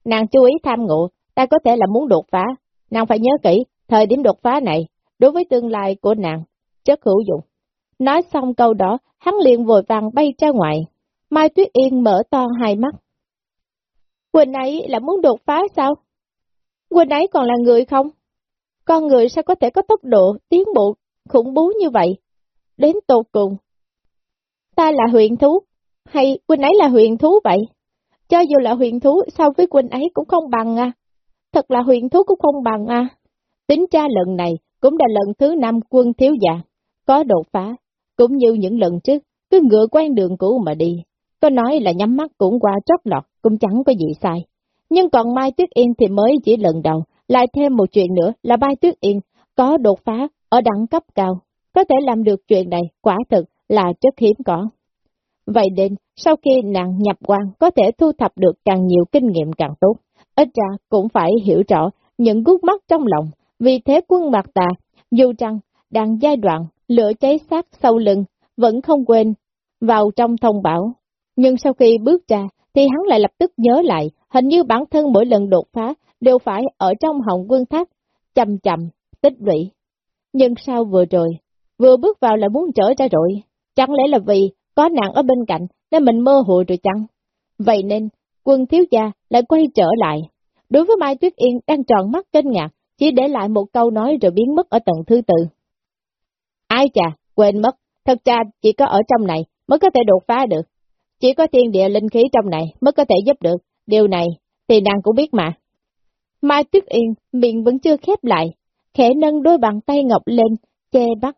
nàng chú ý tham ngộ, ta có thể là muốn đột phá, nàng phải nhớ kỹ, thời điểm đột phá này, đối với tương lai của nàng, chất hữu dụng. Nói xong câu đó, hắn liền vội vàng bay ra ngoài. Mai Tuyết Yên mở to hai mắt. Quỳnh ấy là muốn đột phá sao? Quỳnh ấy còn là người không? Con người sao có thể có tốc độ, tiến bộ, khủng bố như vậy? Đến tột cùng. Ta là huyện thú, hay Quỳnh ấy là huyện thú vậy? Cho dù là huyện thú, so với Quỳnh ấy cũng không bằng à. Thật là huyện thú cũng không bằng à. Tính ra lần này cũng là lần thứ năm quân thiếu già, có đột phá, cũng như những lần trước, cứ ngựa quen đường cũ mà đi. Có nói là nhắm mắt cũng qua trót lọt, cũng chẳng có gì sai. Nhưng còn Mai Tuyết Yên thì mới chỉ lần đầu, lại thêm một chuyện nữa là bai Tuyết Yên có đột phá ở đẳng cấp cao. Có thể làm được chuyện này, quả thực là rất hiếm có. Vậy nên, sau khi nàng nhập quan có thể thu thập được càng nhiều kinh nghiệm càng tốt, ít ra cũng phải hiểu rõ những gút mắt trong lòng, vì thế quân mặt tà, dù rằng đang giai đoạn lửa cháy sát sau lưng, vẫn không quên vào trong thông bảo. Nhưng sau khi bước ra, thì hắn lại lập tức nhớ lại, hình như bản thân mỗi lần đột phá đều phải ở trong hồng quân tháp, chậm chậm, tích lũy. Nhưng sao vừa rồi, vừa bước vào lại muốn trở ra rồi, chẳng lẽ là vì có nạn ở bên cạnh nên mình mơ hồ rồi chăng? Vậy nên, quân thiếu gia lại quay trở lại. Đối với Mai Tuyết Yên đang tròn mắt kinh ngạc, chỉ để lại một câu nói rồi biến mất ở tầng thứ tư. Ai chà, quên mất, thật ra chỉ có ở trong này mới có thể đột phá được. Chỉ có thiên địa linh khí trong này mới có thể giúp được, điều này thì nàng cũng biết mà. Mai Tuyết Yên, miệng vẫn chưa khép lại, khẽ nâng đôi bàn tay ngọc lên, che bắt.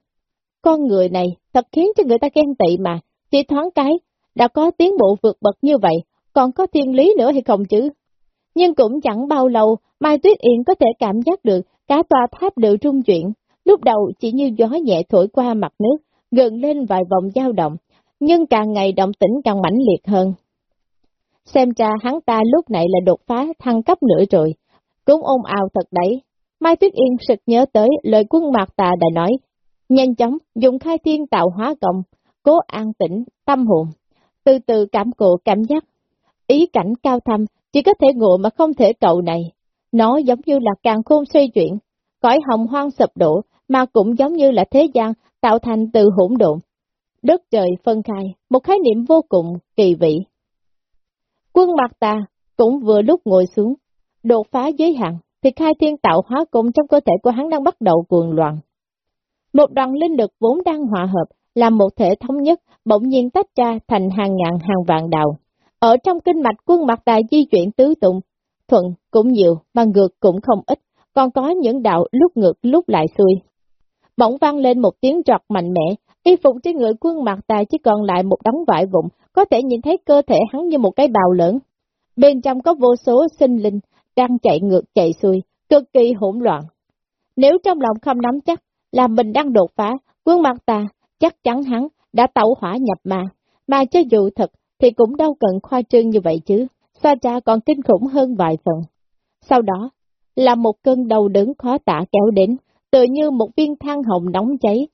Con người này thật khiến cho người ta ghen tị mà, chỉ thoáng cái, đã có tiến bộ vượt bậc như vậy, còn có thiên lý nữa hay không chứ? Nhưng cũng chẳng bao lâu, Mai Tuyết Yên có thể cảm giác được cả tòa tháp đều trung chuyển, lúc đầu chỉ như gió nhẹ thổi qua mặt nước, gần lên vài vòng dao động, nhưng càng ngày động tĩnh càng mãnh liệt hơn. Xem ra hắn ta lúc này là đột phá thăng cấp nữa rồi, cũng ôm ào thật đấy. Mai Tuyết Yên sực nhớ tới lời quân mạc tà đã nói, nhanh chóng dùng khai thiên tạo hóa cộng, cố an tĩnh, tâm hồn, từ từ cảm cụ cảm giác. Ý cảnh cao thâm chỉ có thể ngộ mà không thể cậu này. Nó giống như là càng khôn xoay chuyển, cõi hồng hoang sập đổ, mà cũng giống như là thế gian tạo thành từ hỗn độn. Đất trời phân khai, một khái niệm vô cùng kỳ vị. Quân mặt ta cũng vừa lúc ngồi xuống, đột phá giới hạn, thì khai thiên tạo hóa cùng trong cơ thể của hắn đang bắt đầu cuồng loạn. Một đoàn linh lực vốn đang hòa hợp, làm một thể thống nhất, bỗng nhiên tách ra thành hàng ngàn hàng vạn đạo. Ở trong kinh mạch quân mặt tài di chuyển tứ tụng, thuận cũng nhiều, mà ngược cũng không ít, còn có những đạo lúc ngược lúc lại xuôi. Bỗng vang lên một tiếng trọt mạnh mẽ, y phục trên người quân mặt tài chỉ còn lại một đống vải vụn, có thể nhìn thấy cơ thể hắn như một cái bào lớn. Bên trong có vô số sinh linh, đang chạy ngược chạy xuôi, cực kỳ hỗn loạn. Nếu trong lòng không nắm chắc là mình đang đột phá, quân mặt ta chắc chắn hắn đã tẩu hỏa nhập ma, mà cho dù thật thì cũng đâu cần khoa trương như vậy chứ, xa cha còn kinh khủng hơn vài phần. Sau đó, là một cơn đầu đớn khó tả kéo đến, tự như một viên than hồng nóng cháy,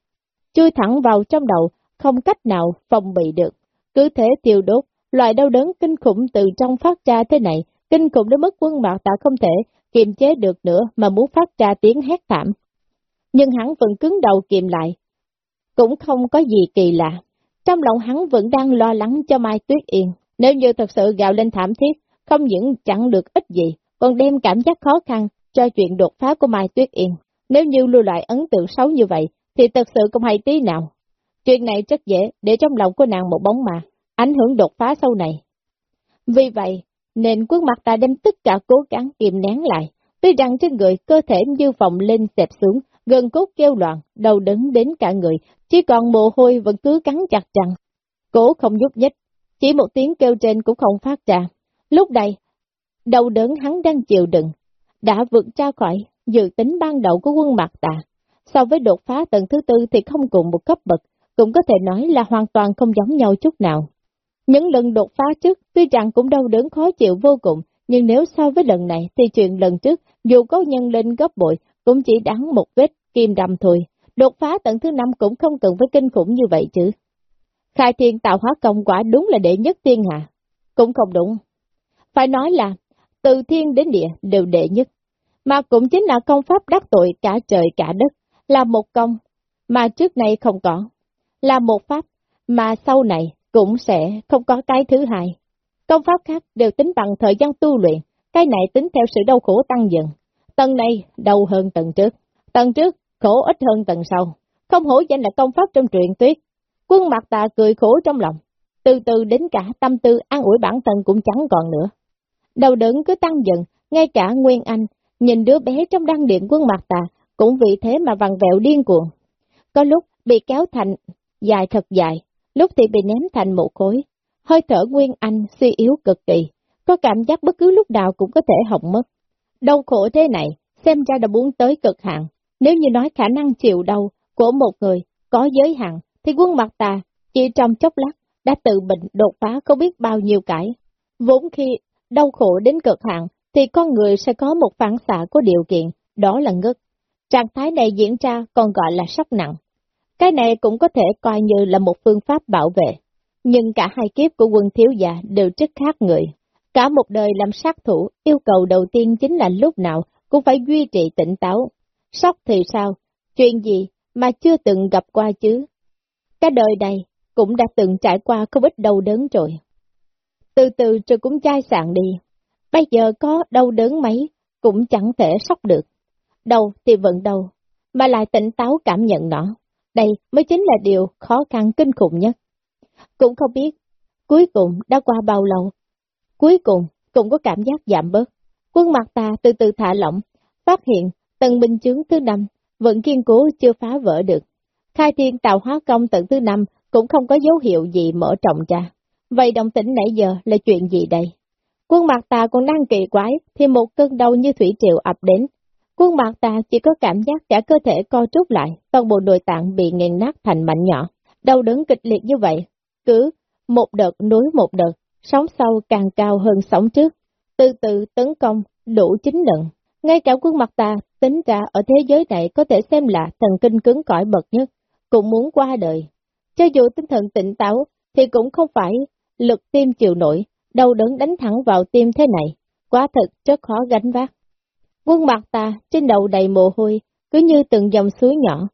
chui thẳng vào trong đầu, không cách nào phòng bị được. Cứ thế tiêu đốt, loại đau đớn kinh khủng từ trong phát ra thế này, kinh khủng đến mức quân mạc tạ không thể kiềm chế được nữa mà muốn phát ra tiếng hét thảm. Nhưng hắn vẫn cứng đầu kiềm lại, cũng không có gì kỳ lạ. Trong lòng hắn vẫn đang lo lắng cho Mai Tuyết Yên, nếu như thật sự gạo lên thảm thiết, không những chẳng được ít gì, còn đem cảm giác khó khăn cho chuyện đột phá của Mai Tuyết Yên. Nếu như lưu lại ấn tượng xấu như vậy, thì thật sự không hay tí nào. Chuyện này rất dễ để trong lòng của nàng một bóng mà, ảnh hưởng đột phá sau này. Vì vậy, nên quân mặt ta đem tất cả cố gắng kìm nén lại, tuy rằng trên người cơ thể như phòng lên xẹp xuống, gần cốt kêu loạn, đầu đớn đến cả người, chỉ còn mồ hôi vẫn cứ cắn chặt chặt. Cố không nhúc nhích, chỉ một tiếng kêu trên cũng không phát ra. Lúc này, đầu đớn hắn đang chịu đựng, đã vượt ra khỏi dự tính ban đầu của quân mặt tà. So với đột phá tầng thứ tư thì không cùng một cấp bậc, cũng có thể nói là hoàn toàn không giống nhau chút nào. Những lần đột phá trước tuy rằng cũng đau đớn khó chịu vô cùng, nhưng nếu so với lần này thì chuyện lần trước dù có nhân lên gấp bội cũng chỉ đáng một vết kim đâm thôi. Đột phá tận thứ năm cũng không cần phải kinh khủng như vậy chứ. Khai thiên tạo hóa công quả đúng là đệ nhất thiên hạ. Cũng không đúng. Phải nói là từ thiên đến địa đều đệ nhất. Mà cũng chính là công pháp đắc tội cả trời cả đất. Là một công mà trước này không có. Là một pháp mà sau này cũng sẽ không có cái thứ hai. Công pháp khác đều tính bằng thời gian tu luyện, cái này tính theo sự đau khổ tăng dần. Tầng này đau hơn tầng trước, tầng trước khổ ít hơn tầng sau, không hổ danh là công pháp trong truyện tuyết. Quân mặt tà cười khổ trong lòng, từ từ đến cả tâm tư an ủi bản thân cũng chẳng còn nữa. Đầu đớn cứ tăng dần, ngay cả Nguyên Anh, nhìn đứa bé trong đăng điện quân mặt tà, cũng vì thế mà vằn vẹo điên cuồng. Có lúc bị kéo thành dài thật dài, lúc thì bị ném thành một khối. Hơi thở Nguyên Anh suy yếu cực kỳ, có cảm giác bất cứ lúc nào cũng có thể hỏng mất. Đau khổ thế này, xem ra đã muốn tới cực hạn. Nếu như nói khả năng chịu đau của một người có giới hạn, thì quân mặt tà chỉ trong chốc lát đã tự bệnh đột phá không biết bao nhiêu cải. Vốn khi đau khổ đến cực hạn, thì con người sẽ có một phản xạ của điều kiện, đó là ngất. Trạng thái này diễn ra còn gọi là sốc nặng. Cái này cũng có thể coi như là một phương pháp bảo vệ. Nhưng cả hai kiếp của quân thiếu già đều rất khác người. Cả một đời làm sát thủ, yêu cầu đầu tiên chính là lúc nào cũng phải duy trì tỉnh táo. Sốc thì sao? Chuyện gì mà chưa từng gặp qua chứ? Cái đời này cũng đã từng trải qua không ít đau đớn rồi. Từ từ rồi cũng chai sạn đi. Bây giờ có đau đớn mấy cũng chẳng thể sốc được. đau thì vẫn đau, mà lại tỉnh táo cảm nhận nó. Đây mới chính là điều khó khăn kinh khủng nhất. Cũng không biết, cuối cùng đã qua bao lâu. Cuối cùng cũng có cảm giác giảm bớt. Quân mặt ta từ từ thả lỏng, phát hiện tầng bình chướng thứ năm vẫn kiên cố chưa phá vỡ được. Khai thiên tạo hóa công tận thứ năm cũng không có dấu hiệu gì mở trọng ra. Vậy đồng tĩnh nãy giờ là chuyện gì đây? Quân mặt ta còn đang kỳ quái thì một cơn đau như thủy triều ập đến, Quân mặt ta chỉ có cảm giác cả cơ thể co trút lại, toàn bộ nội tạng bị nghiền nát thành mảnh nhỏ. Đau đớn kịch liệt như vậy, cứ một đợt nối một đợt, sóng sau càng cao hơn sóng trước, từ từ tấn công, đủ chính lượng. Ngay cả quân mặt ta tính ra ở thế giới này có thể xem là thần kinh cứng cỏi bậc nhất, cũng muốn qua đời. Cho dù tinh thần tỉnh táo, thì cũng không phải lực tim chịu nổi, đau đớn đánh thẳng vào tim thế này, quá thật rất khó gánh vác. Quân mặt ta trên đầu đầy mồ hôi, cứ như từng dòng suối nhỏ.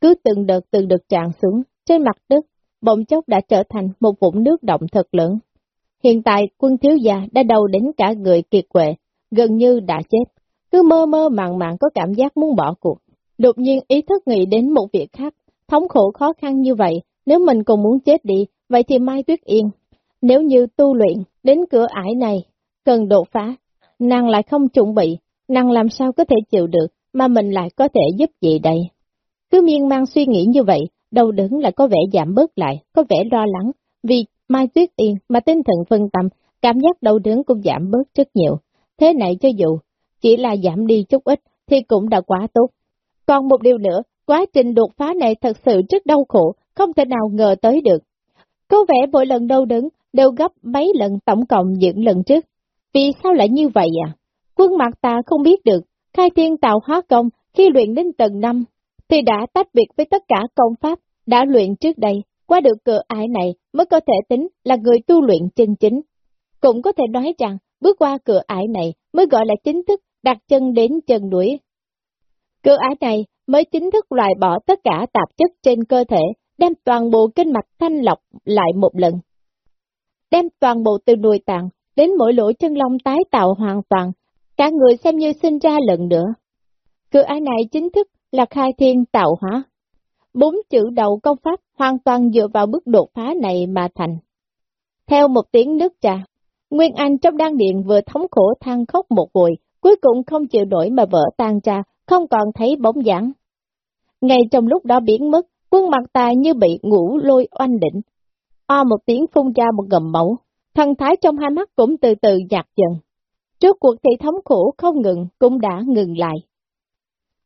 Cứ từng đợt từng đợt tràn xuống, trên mặt đất, bỗng chốc đã trở thành một vũng nước động thật lớn. Hiện tại quân thiếu gia đã đầu đến cả người kiệt quệ, gần như đã chết, cứ mơ mơ màng màng có cảm giác muốn bỏ cuộc. Đột nhiên ý thức nghĩ đến một việc khác, thống khổ khó khăn như vậy, nếu mình còn muốn chết đi, vậy thì Mai Tuyết Yên, nếu như tu luyện đến cửa ải này, cần đột phá, nàng lại không chuẩn bị, nàng làm sao có thể chịu được, mà mình lại có thể giúp gì đây? Cứ miên man suy nghĩ như vậy, đầu đứng lại có vẻ giảm bớt lại, có vẻ lo lắng, vì Mai Tuyết Yên mà tinh thần phân tâm, cảm giác đau đớn cũng giảm bớt rất nhiều. Thế này cho dù chỉ là giảm đi chút ít thì cũng đã quá tốt. Còn một điều nữa, quá trình đột phá này thật sự rất đau khổ, không thể nào ngờ tới được. Có vẻ mỗi lần đau đớn đều gấp mấy lần tổng cộng những lần trước. Vì sao lại như vậy à? Quân mặt ta không biết được, khai thiên tạo hóa công khi luyện đến tầng 5 thì đã tách biệt với tất cả công pháp đã luyện trước đây, qua được cửa ải này mới có thể tính là người tu luyện chân chính. Cũng có thể nói rằng, bước qua cửa ải này mới gọi là chính thức đặt chân đến chân đuổi. Cửa ải này mới chính thức loại bỏ tất cả tạp chất trên cơ thể, đem toàn bộ kinh mạch thanh lọc lại một lần. Đem toàn bộ từ nuôi tạng đến mỗi lỗ chân lông tái tạo hoàn toàn, cả người xem như sinh ra lần nữa. Cửa ải này chính thức là khai thiên tạo hóa. Bốn chữ đầu công pháp hoàn toàn dựa vào bước đột phá này mà thành. Theo một tiếng nước trà, Nguyên Anh trong đan điện vừa thống khổ than khóc một hồi, cuối cùng không chịu nổi mà vỡ tan ra, không còn thấy bóng dáng. Ngay trong lúc đó biến mất, quân mặt tài như bị ngủ lôi oanh định. O một tiếng phun ra một gầm máu, thần thái trong hai mắt cũng từ từ nhạt dần. Trước cuộc thị thống khổ không ngừng cũng đã ngừng lại.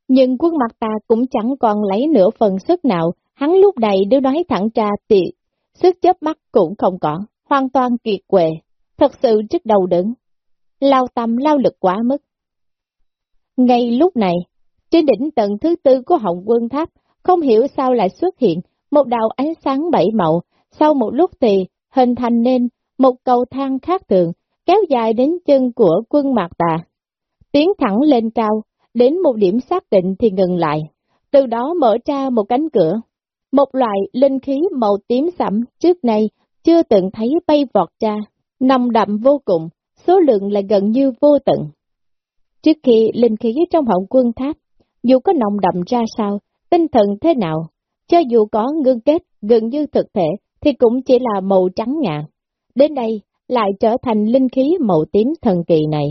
Nhưng quân mặt ta cũng chẳng còn lấy nửa phần sức nào, hắn lúc này đưa nói thẳng ra tiệt, sức chớp mắt cũng không có, hoàn toàn kiệt quệ, thật sự rất đầu đứng, lao tâm lao lực quá mức. Ngay lúc này, trên đỉnh tầng thứ tư của hồng quân tháp, không hiểu sao lại xuất hiện một đạo ánh sáng bảy màu, sau một lúc thì hình thành nên một cầu thang khác thường, kéo dài đến chân của quân mạc tà. Tiến thẳng lên cao, đến một điểm xác định thì ngừng lại, từ đó mở ra một cánh cửa. Một loại linh khí màu tím sẫm trước nay chưa từng thấy bay vọt ra, nồng đậm vô cùng, số lượng lại gần như vô tận. Trước khi linh khí trong họng quân tháp, dù có nồng đậm ra sao, tinh thần thế nào, cho dù có ngưng kết gần như thực thể, thì cũng chỉ là màu trắng ngà. Đến đây, lại trở thành linh khí màu tím thần kỳ này.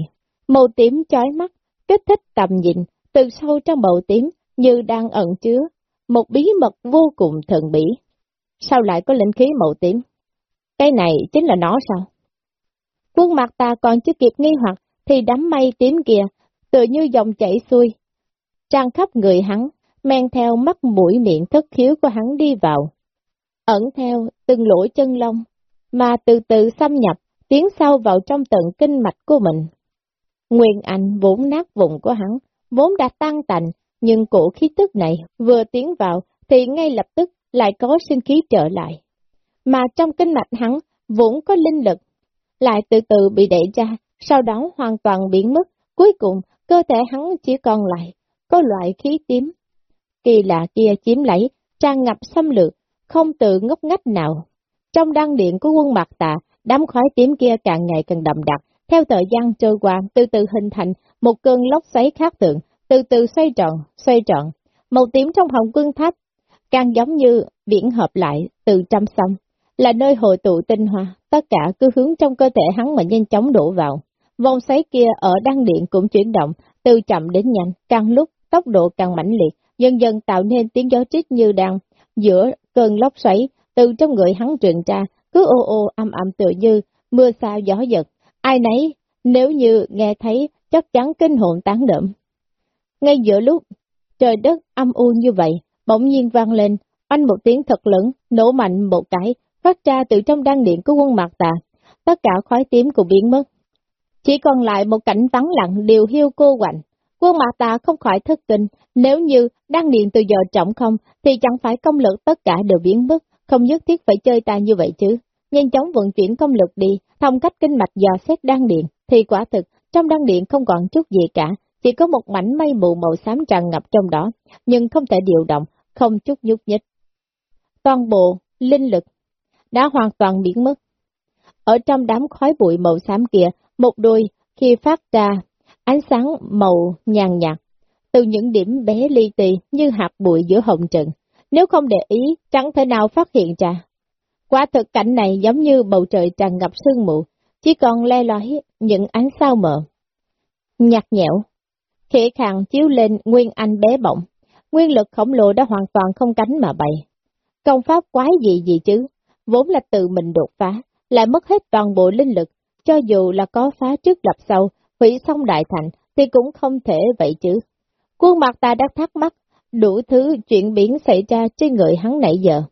Màu tím chói mắt, kích thích tầm nhìn, từ sâu trong màu tím như đang ẩn chứa, một bí mật vô cùng thần bí. Sao lại có linh khí màu tím? Cái này chính là nó sao? Quân mặt ta còn chưa kịp nghi hoặc, thì đám mây tím kia, tự như dòng chảy xuôi, trang khắp người hắn, men theo mắt mũi miệng thất khiếu của hắn đi vào. Ẩn theo từng lỗ chân lông, mà từ từ xâm nhập, tiến sâu vào trong tận kinh mạch của mình. Nguyên Anh vốn nát vùng của hắn, vốn đã tan tành, nhưng cổ khí tức này vừa tiến vào thì ngay lập tức lại có sinh khí trở lại. Mà trong kinh mạch hắn vốn có linh lực, lại từ từ bị đẩy ra, sau đó hoàn toàn biến mất, cuối cùng cơ thể hắn chỉ còn lại, có loại khí tím. Kỳ lạ kia chiếm lấy, tràn ngập xâm lược, không tự ngốc ngách nào. Trong đăng điện của quân mặt tà, đám khói tím kia càng ngày càng đậm đặc, theo thời gian trôi qua, từ từ hình thành một cơn lốc xoáy khác tượng, từ từ xoay tròn, xoay tròn. Màu tím trong hồng quân tháp, càng giống như biển hợp lại từ trăm sông, là nơi hội tụ tinh hoa, tất cả cứ hướng trong cơ thể hắn mà nhanh chóng đổ vào. Vòng xoáy kia ở đăng điện cũng chuyển động, từ chậm đến nhanh, càng lúc tốc độ càng mãnh liệt, dần dần tạo nên tiếng gió trích như đang giữa cơn lốc xoáy, từ trong người hắn truyền ra, cứ ô ô âm âm tự như mưa sao gió giật, ai nấy nếu như nghe thấy chắc chắn kinh hồn tán đậm. Ngay giữa lúc trời đất âm u như vậy, bỗng nhiên vang lên, anh một tiếng thật lớn, nổ mạnh một cái, phát ra từ trong đan điện của quân mạc tà, tất cả khói tím cũng biến mất. Chỉ còn lại một cảnh vắng lặng điều hiu cô quạnh. Quân mạc tà không khỏi thất kinh, nếu như đan điện từ giờ trọng không, thì chẳng phải công lực tất cả đều biến mất, không nhất thiết phải chơi ta như vậy chứ. Nhanh chóng vận chuyển công lực đi, thông cách kinh mạch dò xét đan điện, thì quả thực, trong đan điện không còn chút gì cả, chỉ có một mảnh mây mù màu xám tràn ngập trong đó, nhưng không thể điều động, không chút nhúc nhích. Toàn bộ, linh lực, đã hoàn toàn biến mất. Ở trong đám khói bụi màu xám kia, một đôi khi phát ra ánh sáng màu nhàn nhạt, từ những điểm bé li tì như hạt bụi giữa hồng trần, nếu không để ý, chẳng thể nào phát hiện ra. Quả thực cảnh này giống như bầu trời tràn ngập sương mù, chỉ còn le lói những ánh sao mờ. Nhạt nhẽo, khẽ khàng chiếu lên Nguyên Anh bé bỏng, nguyên lực khổng lồ đã hoàn toàn không cánh mà bay. Công pháp quái gì gì chứ, vốn là tự mình đột phá, lại mất hết toàn bộ linh lực, cho dù là có phá trước lập sau, hủy xong đại thành, thì cũng không thể vậy chứ. Quân mặt ta đã thắc mắc, đủ thứ chuyện biến xảy ra trên người hắn nãy giờ.